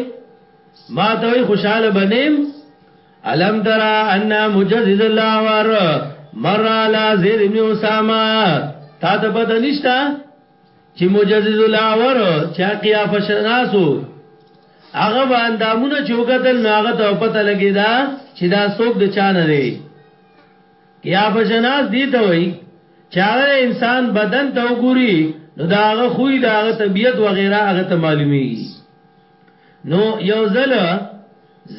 ما ته وایي خوشاله به نیم الم ترا ان مجزز الله ور مر علی زید ابن اسامه تا ته پته نشته چې مجزز الله ور چا قیاف شناسو هغه باندې دامونه چوکتل نو هغه ته پته لګی دا چې دا څوک د چانه دی یا به جناز دی ته وای چې هغه انسان بدن ته وګوري نو دا هغه خوې دا هغه طبیعت وغیرہ هغه ته معلومیږي نو یو ځل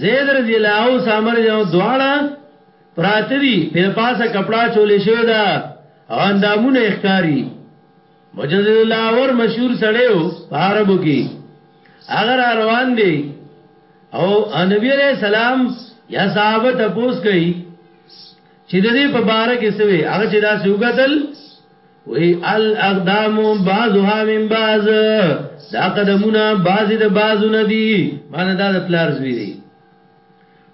زید رضی الله او سامر یو دواړه پراته دي په پاسه کپڑا چولې شوی دا اندامونه اخکاری مجدد الله اور مشهور سړیو عربو کې اگر روان دي او نبی علیہ السلام یا صحابه تپوس کوي چې د دې په باره کې سوي هغه چې دا سو قتل وی الاقدام بعضها من بعض دا قدمونه بعضی د بعضو نه دي معنی دا د پلار زوی دی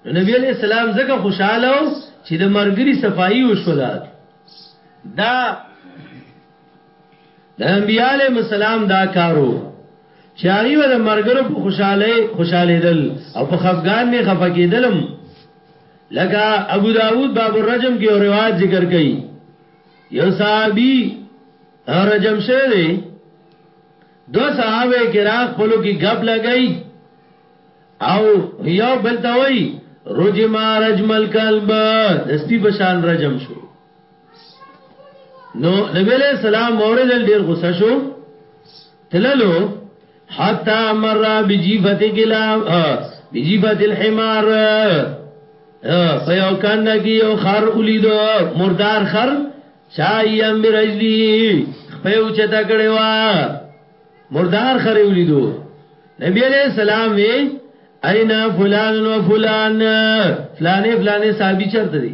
نو نبی علیہ السلام زکه خوشاله او چې د مرګري صفائی وشولات دا د انبیاء علیہ السلام دا کارو چې هغه د مرګرو په خوشاله خوشاله دل او په خفقان می خفقیدلم لکه ابو داود باب الرجم کې یو روایت ذکر کړي یو صحابي رجم شه دی دو صحابه کرام خپلو کې غب لګئی او یو بل ته وای رجما رجمل کلب دستی بشان رجم شو نو نبی علیہ السلام موریدل ډیر غصه شو تللو حتا مر بجیفت کلام بجیفت الحمار فیو کاندا کی یو خر اولیدو مردار خر چای ام برجلی خپیو چتا کړي وا مردار خر اولیدو نبی علیہ السلام وی اینا فلان و فلان فلانه فلانه صحابي چرته دي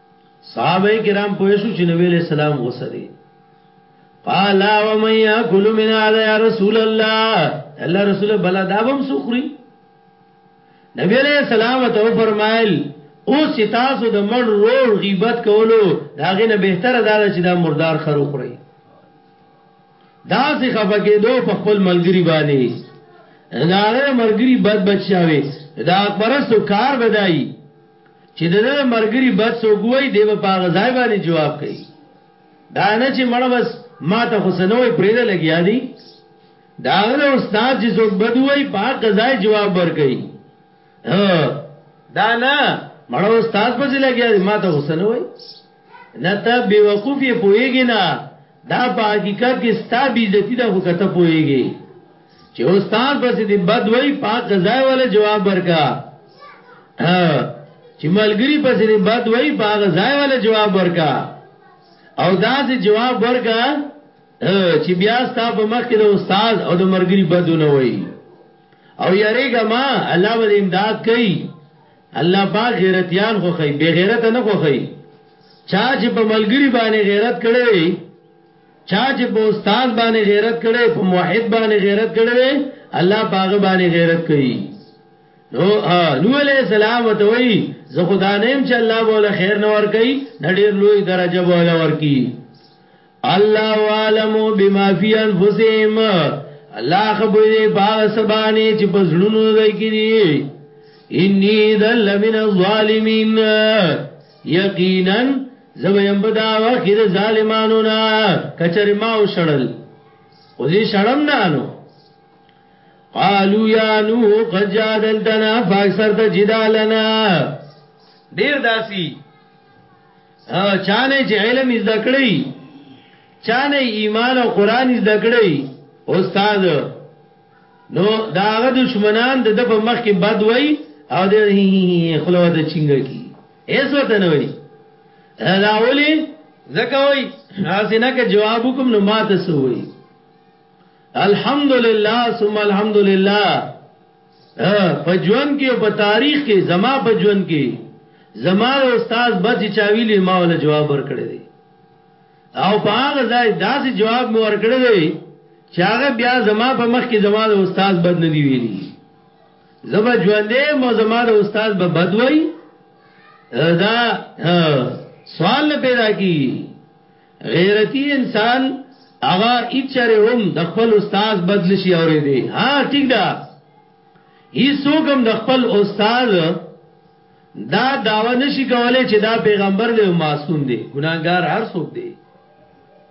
صحابه کرام پوه شو چې نبی له سلام غوسه دي قال ومن ياكل من هذا يا رسول الله الله رسول بلا دابم سخري نبی علیہ السلام ته فرمایل او ستاسو د مړ رور غیبت کولو داغه نه بهتره دا چې دا مردار خرو خوري دا سه خفه کې دو په خپل ملګری باندې دا غره مرګری بد بچاوي دا پرسو کار بدایي چې د ده مرګري بد څوک وای دی به په هغه ځای باندې جواب کوي دا نه چې مړه بس ما ته خو سنوي پرېده لګیا دی دا غره استاد چې څوک بد وای په هغه ځای جواب ورکړي دا نه مړه استاد په ځای لګیا دی ما ته خو سنوي نه ته بیوقوف یې پوهېږې نه دا په حقیقت کې ستا بیزتی ده خو که ته پوهېږې چې استاد پسې دې بد وایي په حق ځای وله جواب ورکا چې ملګری پسې دې بد وایي په هغه ځای وله جواب ورکا او داسې جواب ورکا چې بیا ستا په مخ کې د استاد او د مرګري بدونه وایي او یریګه ما الله ول امداد کوي الله پاک غیرتیان خوخی بی غیرت نه خوخی چا چې په ملګری باندې غیرت کړی دی چا چې په استاد باندې غیرت کړی په موحد باندې غیرت کړی دی الله پاک باندې غیرت کوي نو نو علی السلام ته وی زه خدا نیم چې الله بوله خیر نه ور کوي نډیر لوی درجه بوله ور کوي الله عالم بما فی انفسهم الله خبره باغ سبانه چې پزړونو دای کړي انی ذل من الظالمین یقینا زبیم بدا واخیر ظالمانو نا کچر ما وشړل او دې شړم نه نو قالو یا نو قد جادلتنا فاکثرت جدالنا ډیر داسی چانه چې علم زده کړی چانه ایمان او قران زده کړی استاد نو داغه دشمنان د د په مخ کې بد وای او د خلو د چنګ کی ایس وته نه وای دا اولی زکه وای حسینه که جواب کوم نو ماته سوې الحمدلله ثم الحمدلله په ژوند کې او په تاریخ کې زما په ژوند کې زما د استاد بچ چاویلی ما ول جواب ورکړی دی او په هغه ځای داسې جواب مې ورکړی دی چې هغه بیا زما په مخ کې زما د استاد بد نه دی ویلی زما ژوندې مو زما د استاد به بد وای دا سوال پیدا کی غیرتی انسان هغه اچره هم د خپل استاد بدل شي اورې دي ها ټیک ده هیڅوک هم د خپل استاد دا داوا نشي کولای چې دا پیغمبر دی معصوم دی ګناګار هر څوک دی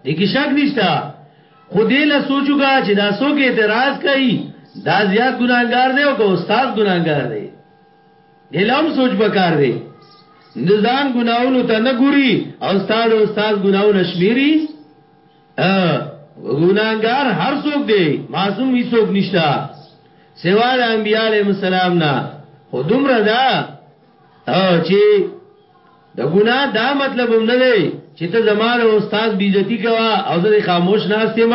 دې کې شک نشته خو دې له سوچوګه چې دا څوک اعتراض کوي دا زیات ګناګار دی او که استاد ګناګار دی دلم سوچ پکار دی نزان گناونو تا نگوری او استاد او استاد گناون اشمیری گناهگار هر څوک دی معصوم هیڅ څوک نشتا سوا د انبیاء علیهم السلام نه خو دومره دا چې د ګناه دا مطلب هم نه دی چې ته زماره استاد بیزتی کوا او زه خاموش ناستم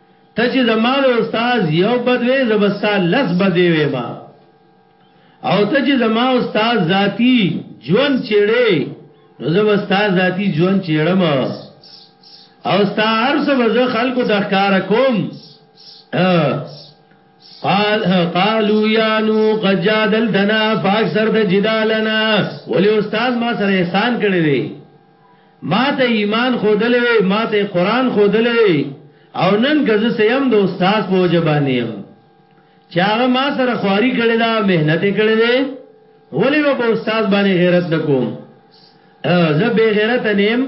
ته چې زما د استاد یو بد وې زه به ستا لس بدې وې ما او ته چې زما استاد ذاتی ژوند چېړې نو زه به ستا ذاتی ژوند چېړم او ستا هر څه به زه خلکو ته ښکاره کوم قال قالوا يا نو قد جادلتنا فاكثر د جدالنا ولي استاد ما سره احسان کړی دی ما ته ایمان خودلې وي ما ته قران خودلې وي او نن که زه سیم د استاد په وجه باندې يم چې هغه ما سره خواري کړې ده مهنت کړې ده ولې به په استاد باندې غیرت نکوم زه به غیرت نیم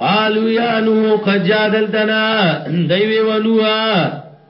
قالو یا نو قد جادلتنا دوی ونوا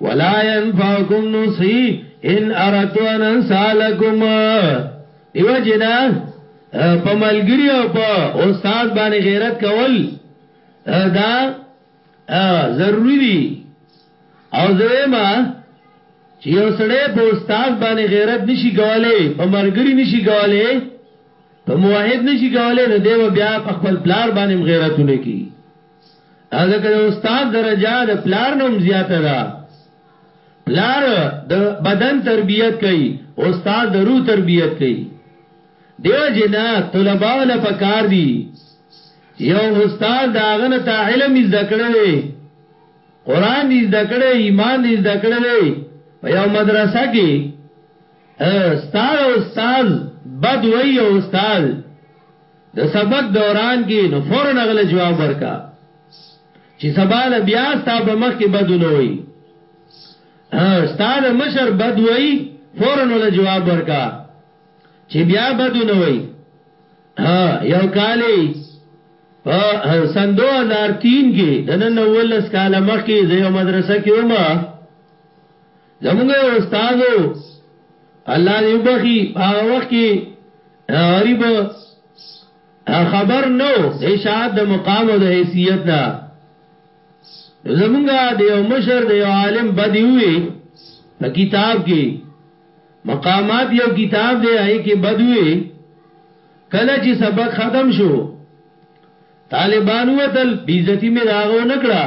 ولا ينفعكم نصي ان اردت ان انسالكم دیو جنا په ملګری او په استاد باندې غیرت کول دا ضروری دی او زما چې یو سړی په استاد باندې غیرت نشي کولای په ملګری نشي کولای په موحد نشي کولای نو دیو بیا په خپل پلار باندې غیرتونه کوي ځکه د استاد درجه د پلار نوم زیاته ده پلار د بدن تربیت کوي استاد د روح تربیت کوي دیو جنا طلباء له پکار دي یو استاد دا غنه ته علم زده کړی قران دې زده کړی ایمان دې زده کړی په یو مدرسه کې استاد استاد بد وی استاد د سبق دوران کې نو فورن هغه له جواب ورکا چې سبا له بیا ستا په مخ کې بد نه وي ستا د مشر بد وي فورن ول جواب ورکا چې بیا بد نه وي یو کالی په سن 2003 کې د نن ولس کال مخ کې د یو مدرسه کې ومه زمونږ یو استاد الله دې وبخي هغه وخت کې غریب خبر نو اشاعت د مقام او د حیثیت نه زمونږه د یو مشر د یو عالم بدی وی په کتاب کې مقامات یو کتاب دی هغه کې بدوی کله چې سبق ختم شو طالبان وتل بیزتی می راغو نکړه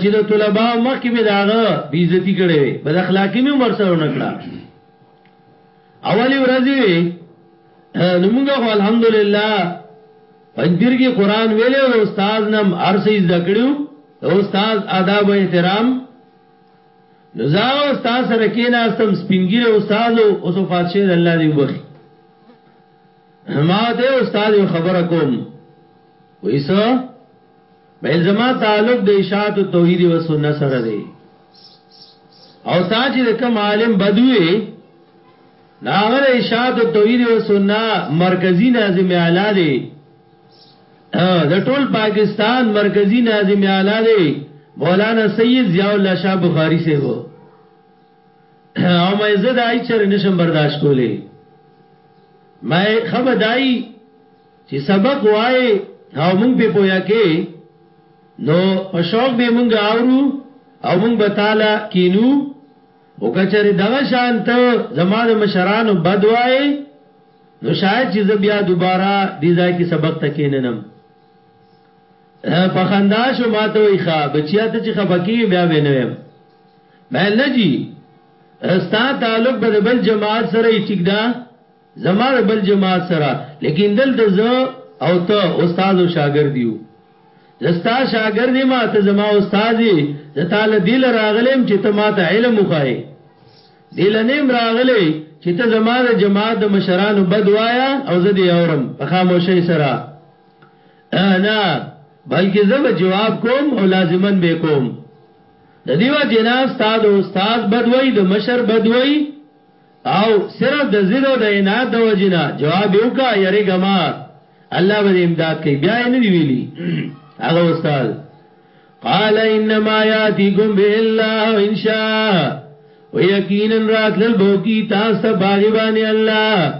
چې د طلباو مخ کې به داغه بیزتی کړي وي بد اخلاقی مې عمر سره نکړه اولی ورځي وي نو موږ خو الحمدلله پنځیر کې قران ویلې او استاد نم ارسې ذکرو استاد آداب او احترام نزاغ استاد سره کې ناستم سپینګیر استاد او اوسو فاتشه الله دی وبخي ما ته استاد خبره کوم وېسه ویل زما تعلق د اشاعت توحید و سنت سره دی او تا چې کوم عالم بدوي ناغه د اشاعت توحید و سنت مرکزی ناظم اعلی دی د ټول پاکستان مرکزی ناظم اعلی دی مولانا سید ضیاء الله شاه بخاری سی وو او مې زه دای چر نشم برداشت کولې مې خبردای چي سبق وايې او موږ پرې پوهه کړې نو په شوق به موږ اورو او موږ به تعالی کینو او کچره دغه شان ته زما د مشرانو بد وايې نو شاید چې زه بیا دوباره دې ځای کې سبق ته کیننم په خندا شو ماته وی ښا بچیا ته چې خپکی بیا وینم مې نه جی استا تعلق به بل جماعت سره ټیک ده زما د بل جماعت سره لیکن دلته زه او ته استاد او شاګرد یو زه ستا شاګرد ما ته زما استاد زه تعالی دل راغلم چې ته ما ته علم وخای دل نیم راغلی چې ته زما د جماعت د مشرانو بد وایا او زه دی اورم په خاموشۍ سره انا بلکې زه به جواب کوم او لازمن به کوم د دیو جنا استاد او استاد بدوي د مشر بدوي او صرف د ضد او د عناد د وجې نه جواب یو کا یریګه ما الله به امداد کوي بیا یې نه دی ویلي هغه استاد قال انما یاتیکم به الله ان شاء ويقینا رات للبوکی تاسو باغی باندې الله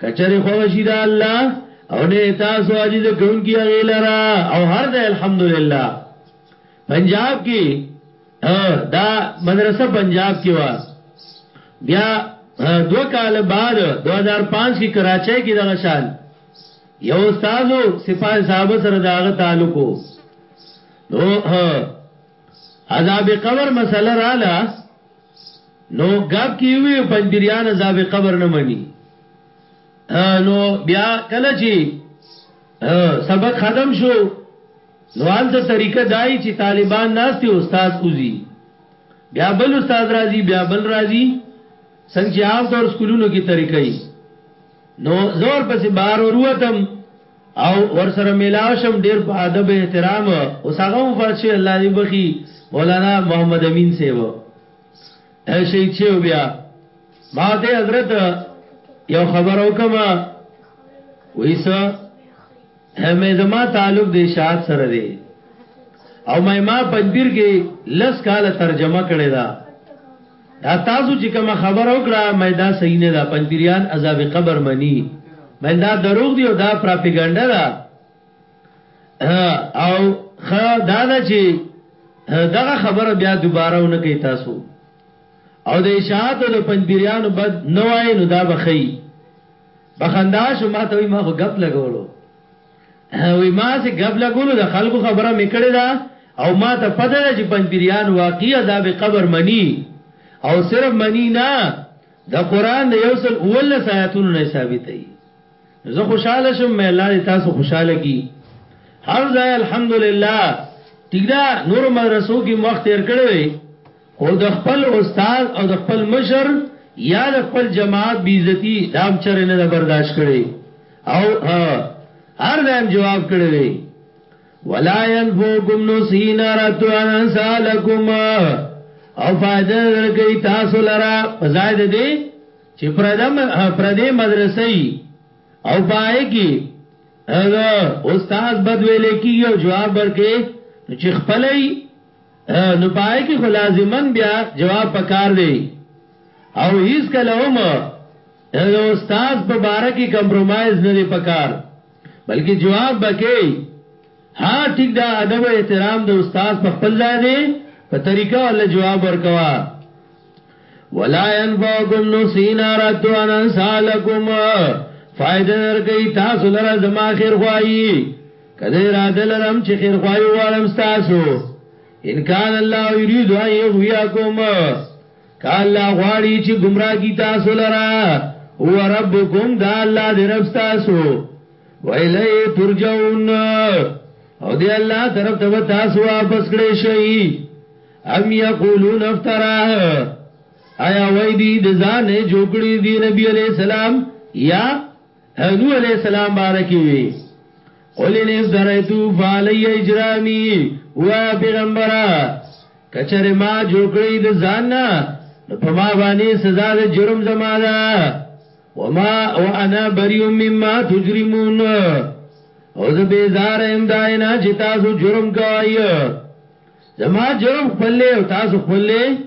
کچره خوشی دا الله او نه تاسو عاجز کون کی غیلرا او هر د الحمدلله پنجاب کې دا مدرسه پنجاب کې و بیا دو کال بعد 2005 کې کراچۍ کې دغه شان یو استادو سپاه صاحب سره داغه تعلق وو نو عذاب قبر مسله رااله نو غاب کې وی پنځبریان عذاب قبر نه مني نو بیا کله چې سبق ختم شو نو هلته طریقه دای چې طالبان ناس ته استاد اوزي بیا بل استاد راځي بیا بل راځي څنګه چې عام طور سکولونو کې طریقه یې نو زور پسې بار وروتم او ور سره ملاو شم ډیر په ادب احترام او هغه وفات شي الله دې بخي مولانا محمد امین سیو شهید شو بیا ما ته حضرت یو خبر وکما ویسا مې زما تعلق د اشاعت سره دی او مې ما پنځبیر کې لس کاله ترجمه کړې ده دا تاسو چې کوم خبر وکړه مې دا صحیح نه ده پنځبیریان عذاب قبر منی مې دا دروغ دی او دا پراپګاندا ده او خا دا دا چې دغه خبره بیا دوباره ونه کوي تاسو او د اشاعت او د پنځبیریانو بد نه وای نو دا بخی په خندا شو ما ته وی ما خو غپ لګولو وی ما سه غپ لګولو د خلکو خبره میکړه دا او ما ته پته ده چې پنځپیریان واقعي عذاب قبر منی او صرف منی نه د قران د یوصل اول آیاتونو نه ثابت ای زه خوشاله شم مې الله دې تاسو خوشاله کی هر ځای الحمدلله ټیک ده نور مدرسو کې وخت تیر کړی خو د خپل استاد او د خپل مشر یا د خپل جماعت بی عزتی دام چر نه برداشت کړي او هر دایم جواب کړي وي ولا ينفوكم نسين رات ان سالكم او فائدہ درکې تاسو لرا فزاید دې چې پردم پردې مدرسې او پای کې استاد بدوي لیکي او جواب ورکې چې خپلې نو پای کې خو لازما بیا جواب پکار دی او هیڅ کله هم یو استاد په باره کې کمپرمایز نه دی پکار بلکې جواب بکې ها ټیک دا ادب او احترام د استاد په خپل ځای دی په طریقه ول جواب ورکوا ولا ينفعكم نصين رد ان انسالكم فائدہ درکې تاسو لره زما خیر خوایي کله را دلرم چې خیر خوایي وارم تاسو ان کان الله یرید ان یغویاکم کالا غواړي چې گمراه کی تاسو لرا هو ربکم دا الله دې رب تاسو ویلی ترجون او دې الله طرف ته تاسو واپس کړئ شئ ام یقولون افتراه آیا وای دی د ځان جوړی دی نبی علی السلام یا نو علی السلام بارکی وی قل ان افتریتو فعلی اجرامی و پیغمبره کچره ما جوړی د ځان نه په ما باندې سزا د جرم زما ده وما وانا بری مما تجرمون او زه بیزار ام داینا چې تاسو جرم کوي زما جرم خپل له او تاسو خپل له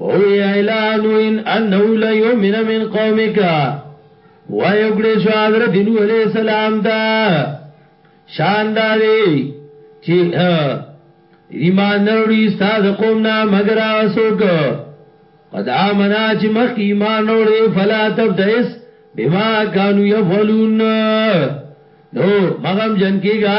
او یا الا نو ان انه لا یؤمن من قومک و یوګړې شو حضرت نوح علیہ السلام دا شاندارې چې ایمان نوړي استاد قوم نه مگر اسوک قد امنا چې مخ ایمان نوړي فلا تبتئس بما كانوا يفعلون نو مغم جن کېګا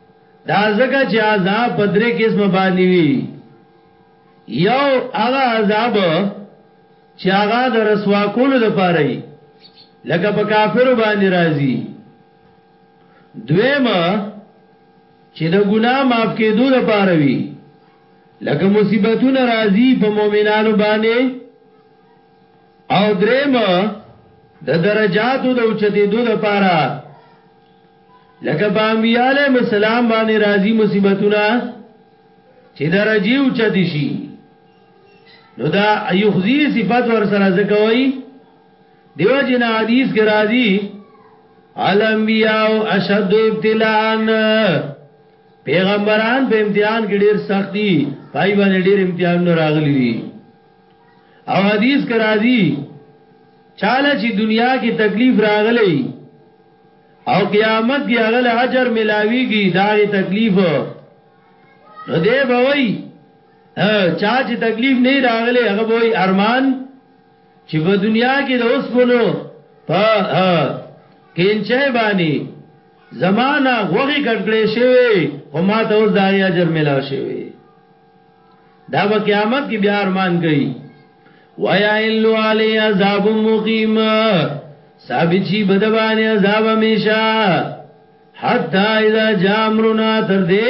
دا ځکه چې عذاب په درې قسمه باندې وي یو هغه عذاب چې هغه د رسوا کولو لپاره وي لکه په کافرو باندې راځي دویم چې د ګناه معاف کېدو لپاره وي لکه مصیبتونه راځي په مؤمنانو باندې او دریم د درجاتو د اوچتېدو لپاره لکه په انبیاء علیهم السلام باندې راځي مصیبتونه چې درجه او چتی شي نو دا یخزی صفت ور سره زکوي دیو جن حدیث کې راځي الانبیاء اشد ابتلاء پیغمبران په امتحان کې ډیر سخت دي پای باندې ډیر امتحان راغلي دي او حدیث کې راځي چاله چې دنیا کې تکلیف راغلی او قیامت کې هغه له اجر ملاويږي دا غي تکلیف نو دی به وای چا چې تکلیف نه راغلی هغه به وای ارمان چې په دنیا کې د اوسپونو په کینچه باندې زمانہ غوغي کټکړې شوی او ما ته اوس دا اجر ملاو شوی دا په قیامت کې بیا ارمان کوي ویا الو علی عذاب مقیم ثابت شي بدبان عذاب همیشه حتا اذا جامرنا تر دې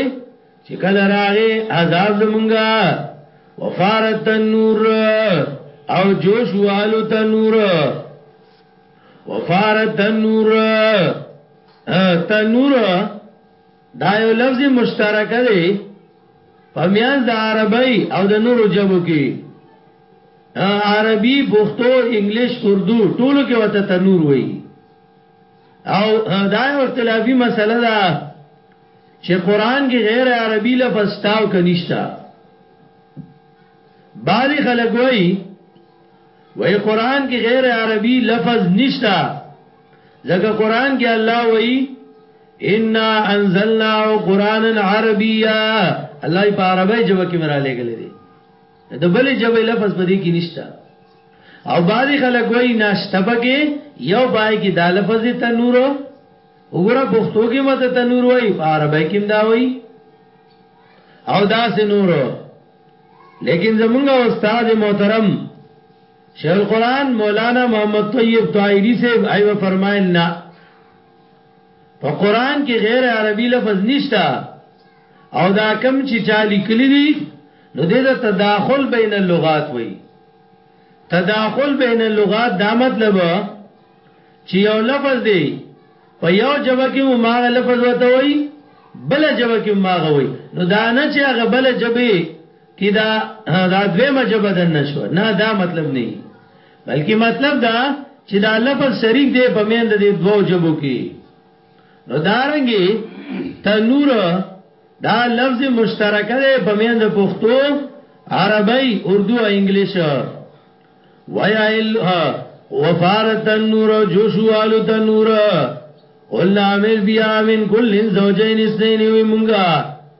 چې کله راغې عذاب زمونږه وفارت النور او جوش والو تنور وفارت النور تنور دا یو لفظ مشترک دی په میانس د عربی او د نورو جبو کې عربي پښتو انګلیش اردو ټولو کې وته تنور وایي او دا یو اختلافي مسله ده چې قران کې غیر عربي لفظ تاو کنيشتا بعضی خلک وایي وای قران کې غیر عربي لفظ نشتا ځکه قران کې الله وایي ان انزلنا قرانا عربيا الله په عربی ژبه کې مرا لګل دي د بلې ژبې لفظ په دې کې نشته او بعضی خلک وایي ناشته پکې یو پای کې دا لفظ دې تنور وګوره پښتو کې مته تنور وایي په عربی کې دا وایي او دا سنور لیکن زمونږ استاد محترم شیخ القرآن مولانا محمد طیب طاهری سے ایو فرمایل نه په قرآن کې غیر عربي لفظ نشتا او دا کم چې چا لیکلی دي نو دې دا تداخل بین اللغات وای تداخل بین اللغات دا مطلب چې یو لفظ دی په یو جبه کې مو ماغه لفظ وته وای بل جبه کې ماغه وای نو دا نه چې هغه بل جبه کی دا دا دویمه جبه د نشو نه دا مطلب نه بلکې مطلب دا چې دا لفظ شریک دی په میند دې دوو جبو کې نو دارنګي تنور دا لفظ مشترک دی په میند پښتو عربی اردو او انګلیش ویا ال وفارت النور جوشوال تنور قلنا عمل بیا من کل زوجین اثنین وی مونږه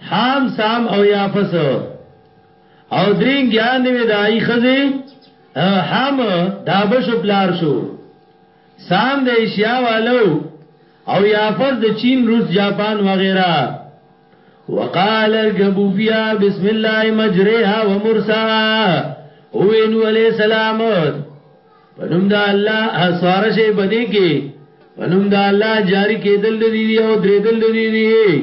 حام سام او یافس او درین ګیان دی دای خزی حام دابشو پلار شو سام د ایشیا والو او یافس د چین روس جاپان وغیرہ وقال اركبوا فيها بسم الله مجريها ومرساها او انو علیہ السلام پنوم دا الله سوارش بدی کی پنوم دا الله جاری کېدل دی او درېدل دی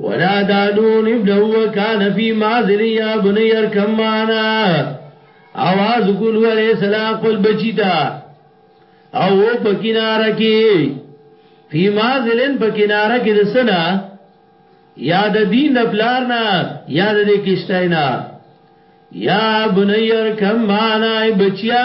ونادى نون ابنه وكان في معزل يا بني اركب معنا اواز کول علیہ السلام خپل بچی تا او و په کناره کې فی مازلن په کناره کې د سنا یا د دین د پلار نه یا د کشتای نه یا بنیر کم معنا بچیا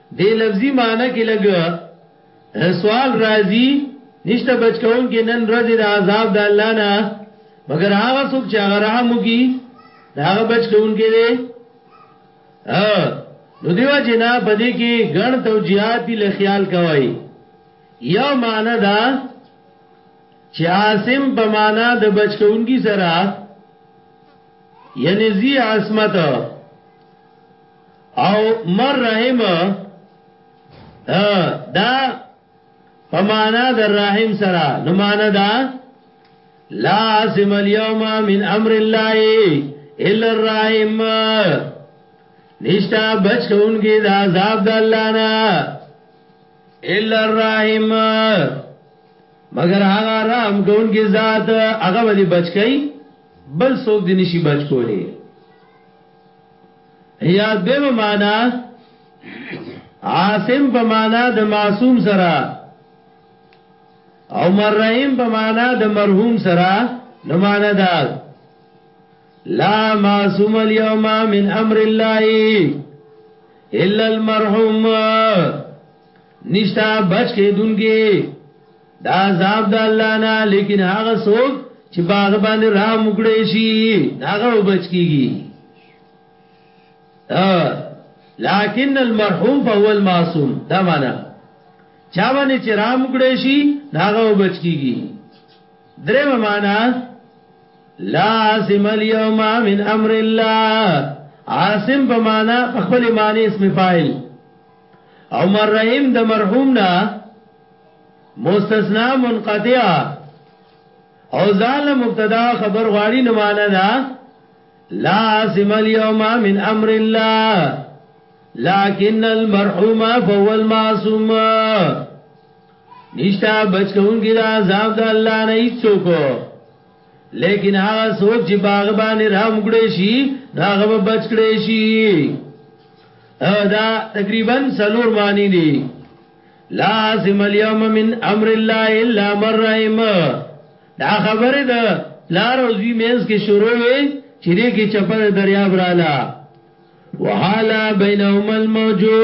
دې لفظي معنی کې لږ سوال راځي، نشته بچکونکی نن ورځې د عذاب د الله نه مګر هغه څوک چې هغه رحم وکړي د هغه بچکونکی دی نو دیو جنا په دې کې ګڼ توجیهات دي لخیال کوي یو معنی دا چې عاصم په معنا د بچکونګي سره یعنی زی عصمت او مر رحم دا په معنا د رحم سره نو معنا دا لا عاصم اليوم من امر الله الا الرحم نشتا بچ کونګي د عذاب د الله نه الا الرحم مگر هغه رحم کونګي ذات هغه ودی بچ کئ بل څوک دې نشي بچ کولی یا دیم معنا عاصم په معنا د معصوم سره او مرحیم په معنا د مرحوم سره نو معنا دا لا معصوم اليوم من امر الله الا المرحوم نشتا بچ کې دونګي دا عذاب د الله نه لیکن هغه څوک چې باغ باندې را مګړې شي هغه بچ کیږي لكن المرحوم فهو المعصوم دا معنا چا باندې چې را مګړې شي هغه بچ کیږي درې معنا لا عاصم اليوم من امر الله عاصم بمانا خپل معنی اسم فاعل او مرحوم د مرحوم نه مستثنا منقطع او ځان له مبتدا خبر غواړي نه معنا دا لا عاصم اليوم من امر الله لكن المرحوم فهو المعصوم نشتا بچ کونګي دا عذاب د الله نه هیڅوک لیکن هغه څوک چې باغ باندې رحم کړی شي هغه به بچ کړی شي دا تقریبا سلور معنی دي لا عاصم اليوم من امر الله الا من رحم دا خبره ده لار او زوی مینس کې شروع وي چې دې کې چپه دریاب رااله وحالا بینهما الموجو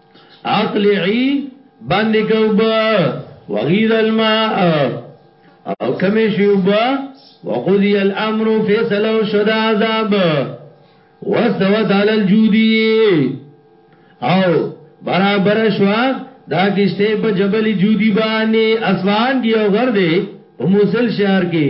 اقلعی باندې کوبا وغید الماء او کمی شیوبا وقضی الامر فیصلو شد عذاب واستوت علی الجودی او برابر شوا دا کشته په جبل جودی باندې اسوان دی او غر دی په موصل شهر کې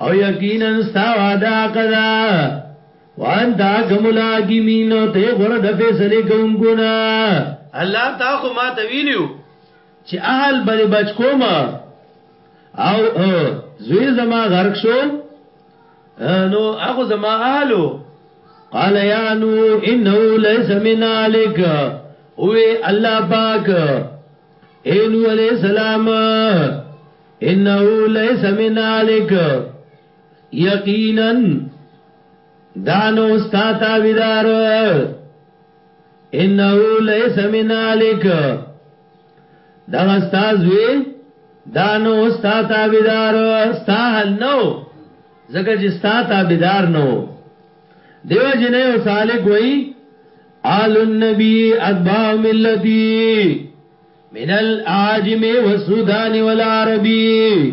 او یقینا ستا وعده قدا وانت حکم الحاکمین او ته غره د فیصله کوونکو نه الله تا خو ما ته ویلو چې اهل بل بچ کوم او زوی زما غرق شو نو هغه زما اهلو قال یا نو انه ليس من عليك او الله پاک اے نو علیہ السلام انه ليس من عليك يقينا دانو ستا تابیدار انه ليس من عليك دا استاد وی دانو ستا تابیدار ستا حل نو زکه چې ستا تابیدار نو دیو جنې او سالک وی آل النبی اتباع ملتی من الاعاجم والسودان والعربی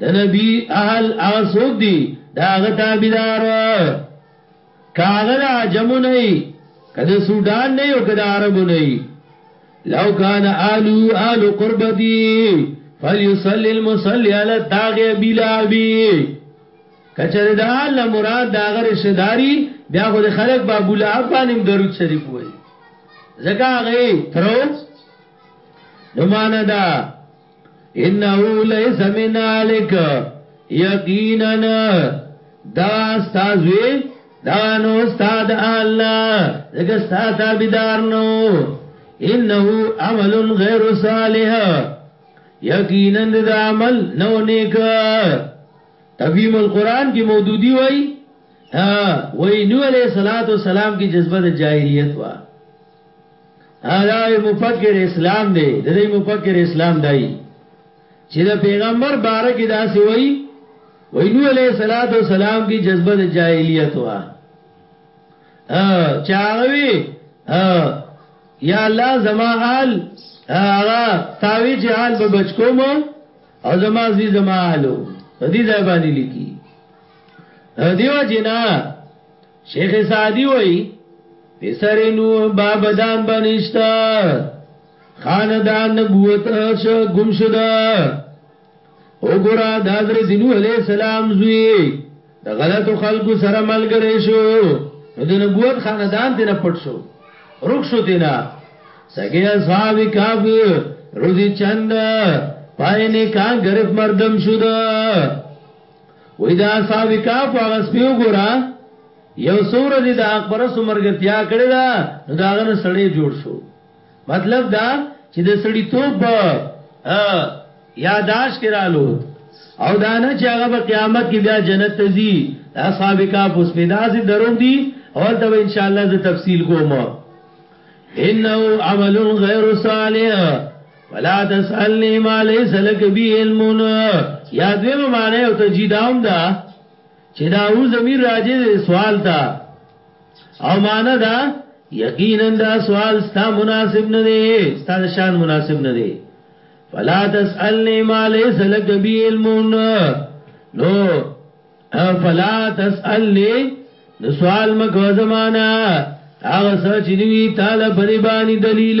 د نبی اهل هغه څوک دی دا هغه تابعدار کاغه د عجمو نه ای کده سودان نه یو کده عربو نه ای لو کان آلو آل قربتی فلیصلی المصلی علی الداغی بلابی کچره د الله مراد دا غره شداري بیا خو د خلک بابو لهب باندې درود شریف وای ځکه هغه ترو نو معنا دا انه ليس من الک یقینا دا استاد وی دا نو استاد الله دغه استاد تابعدار نو انه عمل غیر صالح یقینا دا عمل نو نیک تقویم القرآن کی مودودی وئی ها وای نو علیہ الصلات والسلام کی جذبه د جاهلیت وا هغه مفکر اسلام دی د دې مفکر اسلام دی چې د پیغمبر بارک داسې وای وای نو علیہ الصلات والسلام کی جذبه د جاهلیت وا ها چاغوي ها یا الله زما حال هغه تاوی چې حال به بچکوم او زما زی زما حالو دې ځای باندې لیکي دیو جنا شیخ سعدی وای پسر نوح بابدان بنشتا خاندان نبوت اچ گم شدا او ګورا د حضرت نوح علیہ السلام زوی د غلطو خلکو سره ملګری شو د نبوت خاندان ته نه پټ شو رخ شو تینا سګي اصحاب کاف روزي چند پاینه کا گرفت مردم شو دا وای دا اصحاب کهف هغه سپی وګوره یو سور دي د حق پرسو مرګرتیا کړی دا نو دا غنه سړی جوړ شو مطلب دا چې د سړی توپ یاداش کرالو او دا نه چې هغه په قیامت کې بیا جنت ته ځي اصحاب کهف اوس پیدا سي دروغ دي اول ته ان شاء الله زه تفصیل کوم انه عمل غیر صالح ولا تسالنی ما ليس لك به علم یا دویمه معنی او تجیداوم دا چې دا او زمير راځي سوال تا او معنی دا یقینا دا سوال ستا مناسب نه دی ستا شان مناسب نه دی فلا تسالنی ما ليس لك به علم نو فلا تسالنی نو سوال مکو زمانہ هغه سوچ نیوی تعالی بری باندې دلیل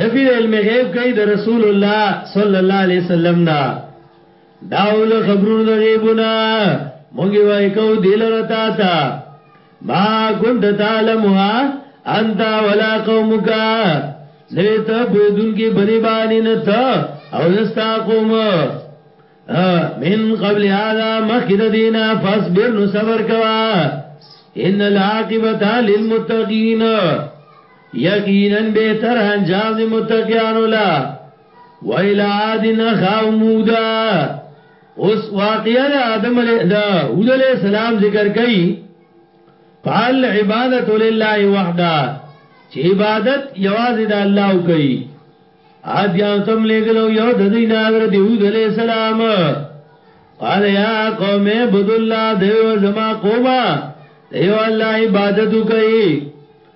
نفی د علم غیب کوي د رسول الله صلی الله علیه وسلم دا دا ول خبرونه د غیبونه مونږ وای کو دل رتا تا ما كنت تعلمها انت ولا قومك نوی تا بودن کی بنی بانی نتا او نستا قوم من قبل هذا مخد دینا فاصبر نو صبر کوا ان العاقبت للمتقین یقینا بهتر انجام دی متقیانو لا ویلا عاد نخا مودا اوس واقعا د آدم علیه السلام علیه السلام ذکر کړي فعل عبادت لله وحده چې عبادت یوازې د الله کوي عاد یو تم لګلو یو د دې نادر دی هود علیه السلام قال یا قوم عبد الله دیو زما قومه دیو الله عبادت کوي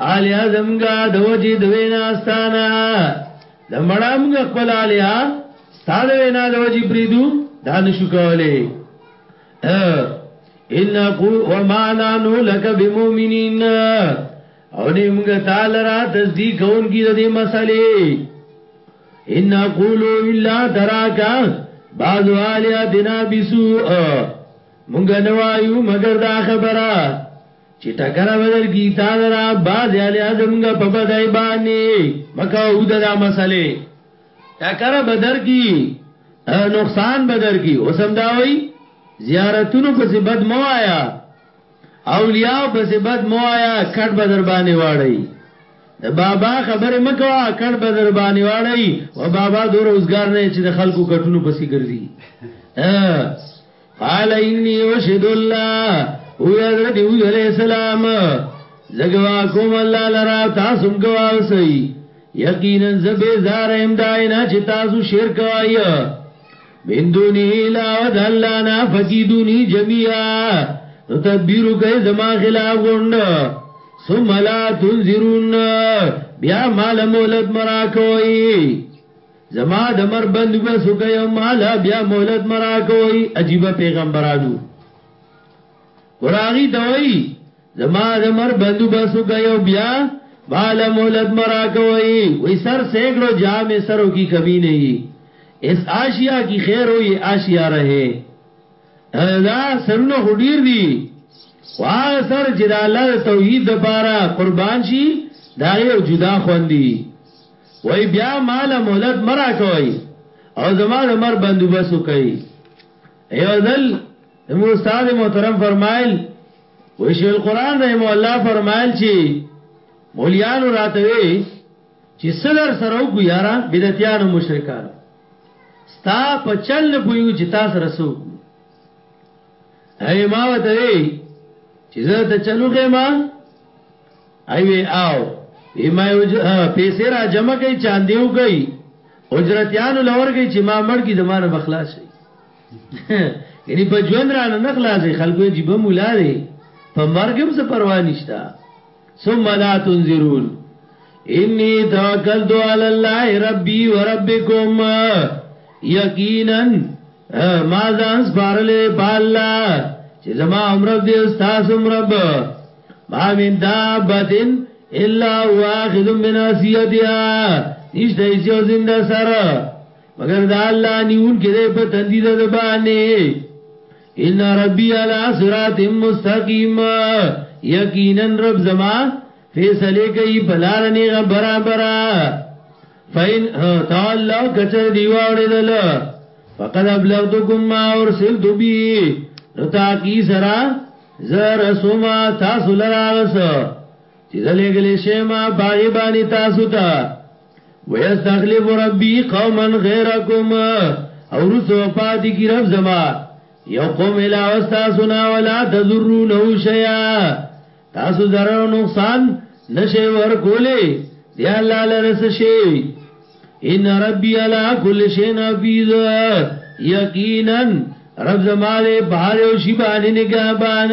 الیا زمګه د وجې د وینا ستانه د مړامګ خپل الیا ستانه وینا د وجې بریدو دا نشو کولې ان قو وما نانو لك بمؤمنين او نه موږ تعالی را تصدیق کون کی د دې مسلې ان قولو الا تراکا بعض الیا دنا بسوء موږ نوایو مگر دا خبره چی ټکر به در کی تا لرا بعض الیا زمونږ په بدای باندې مکه او د دا مسلې ټکر به در کی نقصان به در کی اوسم دا وای زیارتونو پس بد مو آیا اولیاء پس بد مو آیا کټ به در باندې واړی د بابا خبره مکوا کړ بدر باندې واړی و بابا دور اوسګار نه چې د خلکو کټونو پسې ګرځي قال انی اشهد الله او حضرت یوسف علیہ السلام زګوا کوم الله لرا تاسو ګواو سي یقینا زبه زار امداینا چې تاسو شرک وای من دونی لا ود الله نا فقیدونی جميعا نو تدبیر کوي زما خلاف غوند ثم لا تنذرون بیا مال مولد مرا کوي زما د مر بند بس وکي او مالا بیا مهلت مرا کوي عجیب پیغمبرانو قراغي دوي زما د مر بند بس وکي او بیا مالا مهلت مرا کوي وي سر سیکړو جام سرو کی کمی نه اس آشیا کی خیر ہوئی آشیا رہے دا سرونه خو ډیر دي خو هغه سر چې د الله د توحید لپاره قربان شي دا یو جدا خوندي وای بیا مال مولد مرا کوي او زما د مر بندوبس کوي یو ځل زموږ استاد محترم فرمایل وشي القرآن رحم الله فرمایل چې مولیان راتوي چې صدر سره وګو یارا بدعتیان او مشرکان ستا په چل نه پویو چې تاسو رسو کو هی ما وته وی چې زه ته چلو غما ای وی آو وی ما پیسې را جمع کړي چاندیو کړي اجرتیان لور کړي چې ما مړ کی زمانه بخلاص شي یعنی په ژوند را نه خلاصې خلکو جيبه مولا دی په مرګم څه پروا نشته ثم لا تنذرون انی توکلت علی الله ربی و ربکم یقینا ما ځان سپارلې په الله چې زما عمر دې استاد عمر ما من دابتن الا واخذ من اسیتها نشته یو زنده سره مگر دا الله نیون کې دې په تندې ده باندې ان ربي على صراط مستقيم یقینا رب زما فیصله کوي بلار نه غ برابر فین تعالی کچر دیواړې دل فقد ابلغتكم ما ارسلت به رتا کی سرا زر سوما تاسو لراغس چې دلې ګلې شیما باغی باندې تاسو ته ويستخلف ربي قوما غيركم او رسو پاتې کی رب زما یو قوم الا واستاسنا ولا تذرونه شيئا تاسو ضرر نقصان نشي ور کولې دی الله لرس شي ان ربي على كل شيء حفيظ یقینا رب زما له بهر او شی باندې نگهبان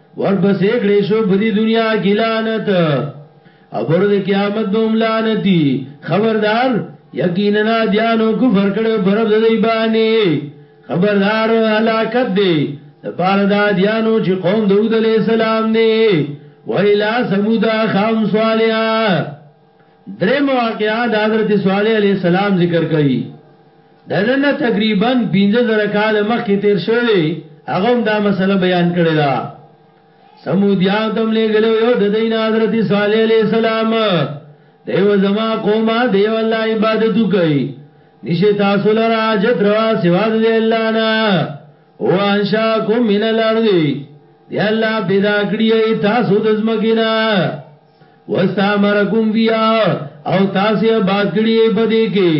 ورپسې کړې شو په دې دنیا کې لعنت او پر دې قیامت به هم لعنتی خبردار یقینا دیانو کفر کړو پر دې باندې خبردار هلاکت دی لپار دا دیانو چې قوم داود علیہ السلام دی ویلا سمودا خام صالحا درېمه واقعه د حضرت صالح علیه السلام ذکر کوي د نن تقریبا 15000 کال مخکې تیر شوی دی هغه هم دا مسله بیان کړې ده سمودیان تم لګلو یو د دین حضرت صالح علیه السلام دیو زما قومه دیو الله عبادت کوي نشه تاسو لره حاجت روا سوا د الله نه هو انشاکم من الارض دی الله پیدا کړی تاسو د زمکینا واستعمرکم فيها او تاسو آباد کړی په دې کې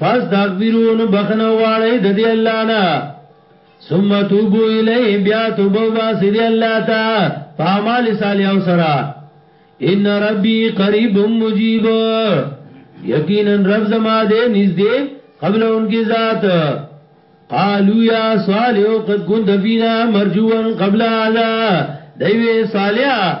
فاستغفرون بخنه واړی د دې الله نه ثم توبو الیه بیا توبه واسه دی الله تا فاعمال صالح او سرا ان ربی قریب مجیب یقینا رب زما دې نږدې قبل انکی ذات قالوا یا صالح قد كنت فينا مرجوا قبل هذا دوی صالح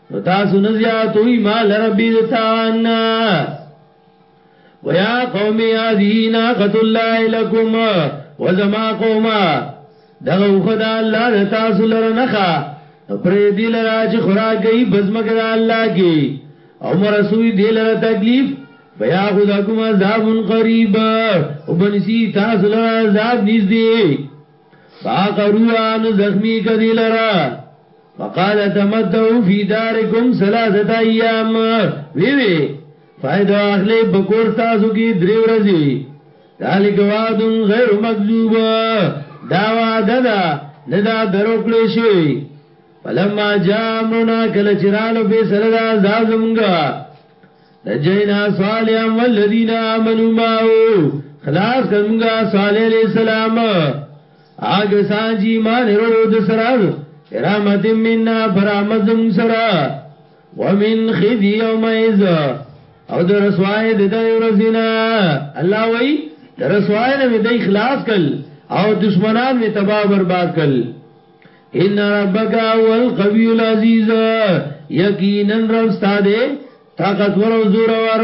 نو تاسو نه زیاتوي مال ربي د تاوان ويا قوم هذه ناقه الله لكم وزما قوما دغه خدا الله د تاسو لره نخا پرې دی لرا چې خوراکي بزمګر الله کی او مرسوي دی لره تکلیف بیا خداکم عذاب قریب او بنسی تاسو لره عذاب نږدې فاقروا ان زخمی کدی لره فقال تمتعوا في داركم ثلاثه ايام وی وی فائدہ اخلي بکور تاسو کی درې ورځې ذالک وعد غیر مکذوب دا وعده ده نه دا درو کړی شوی فلما جاء امرنا کله چرالو په سره دا عذاب زمونږه نجینا صالحا والذین آمنوا معه خلاص کړمږه صالح علیہ السلام هغه کسان چې ایمان وروړو د سره رحمت منا برحمت زمون سره ومن خزي يوم اذ او د رسوای د دای ورځینا الله وای د رسوای نه د اخلاص کل او دشمنان می تباہ برباد کل ان ربک هو القوی العزیز یقینا رب استاد طاقت ور او زور ور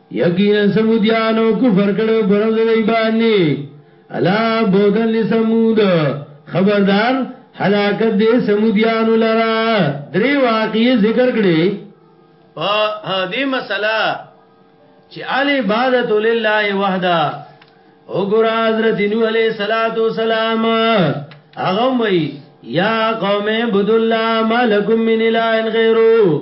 یقینا ثمودیانو کفر کړو پر ورځ دی باندې الا بودن لثمود خبردار هلاکت دې ثمودیانو لرا درې واقعي ذکر کړي په دې مسله چې ال عبادت لله وحده وګور حضرت نوح علیہ الصلات والسلام هغه وی یا قوم عبد الله مالکم من اله غیره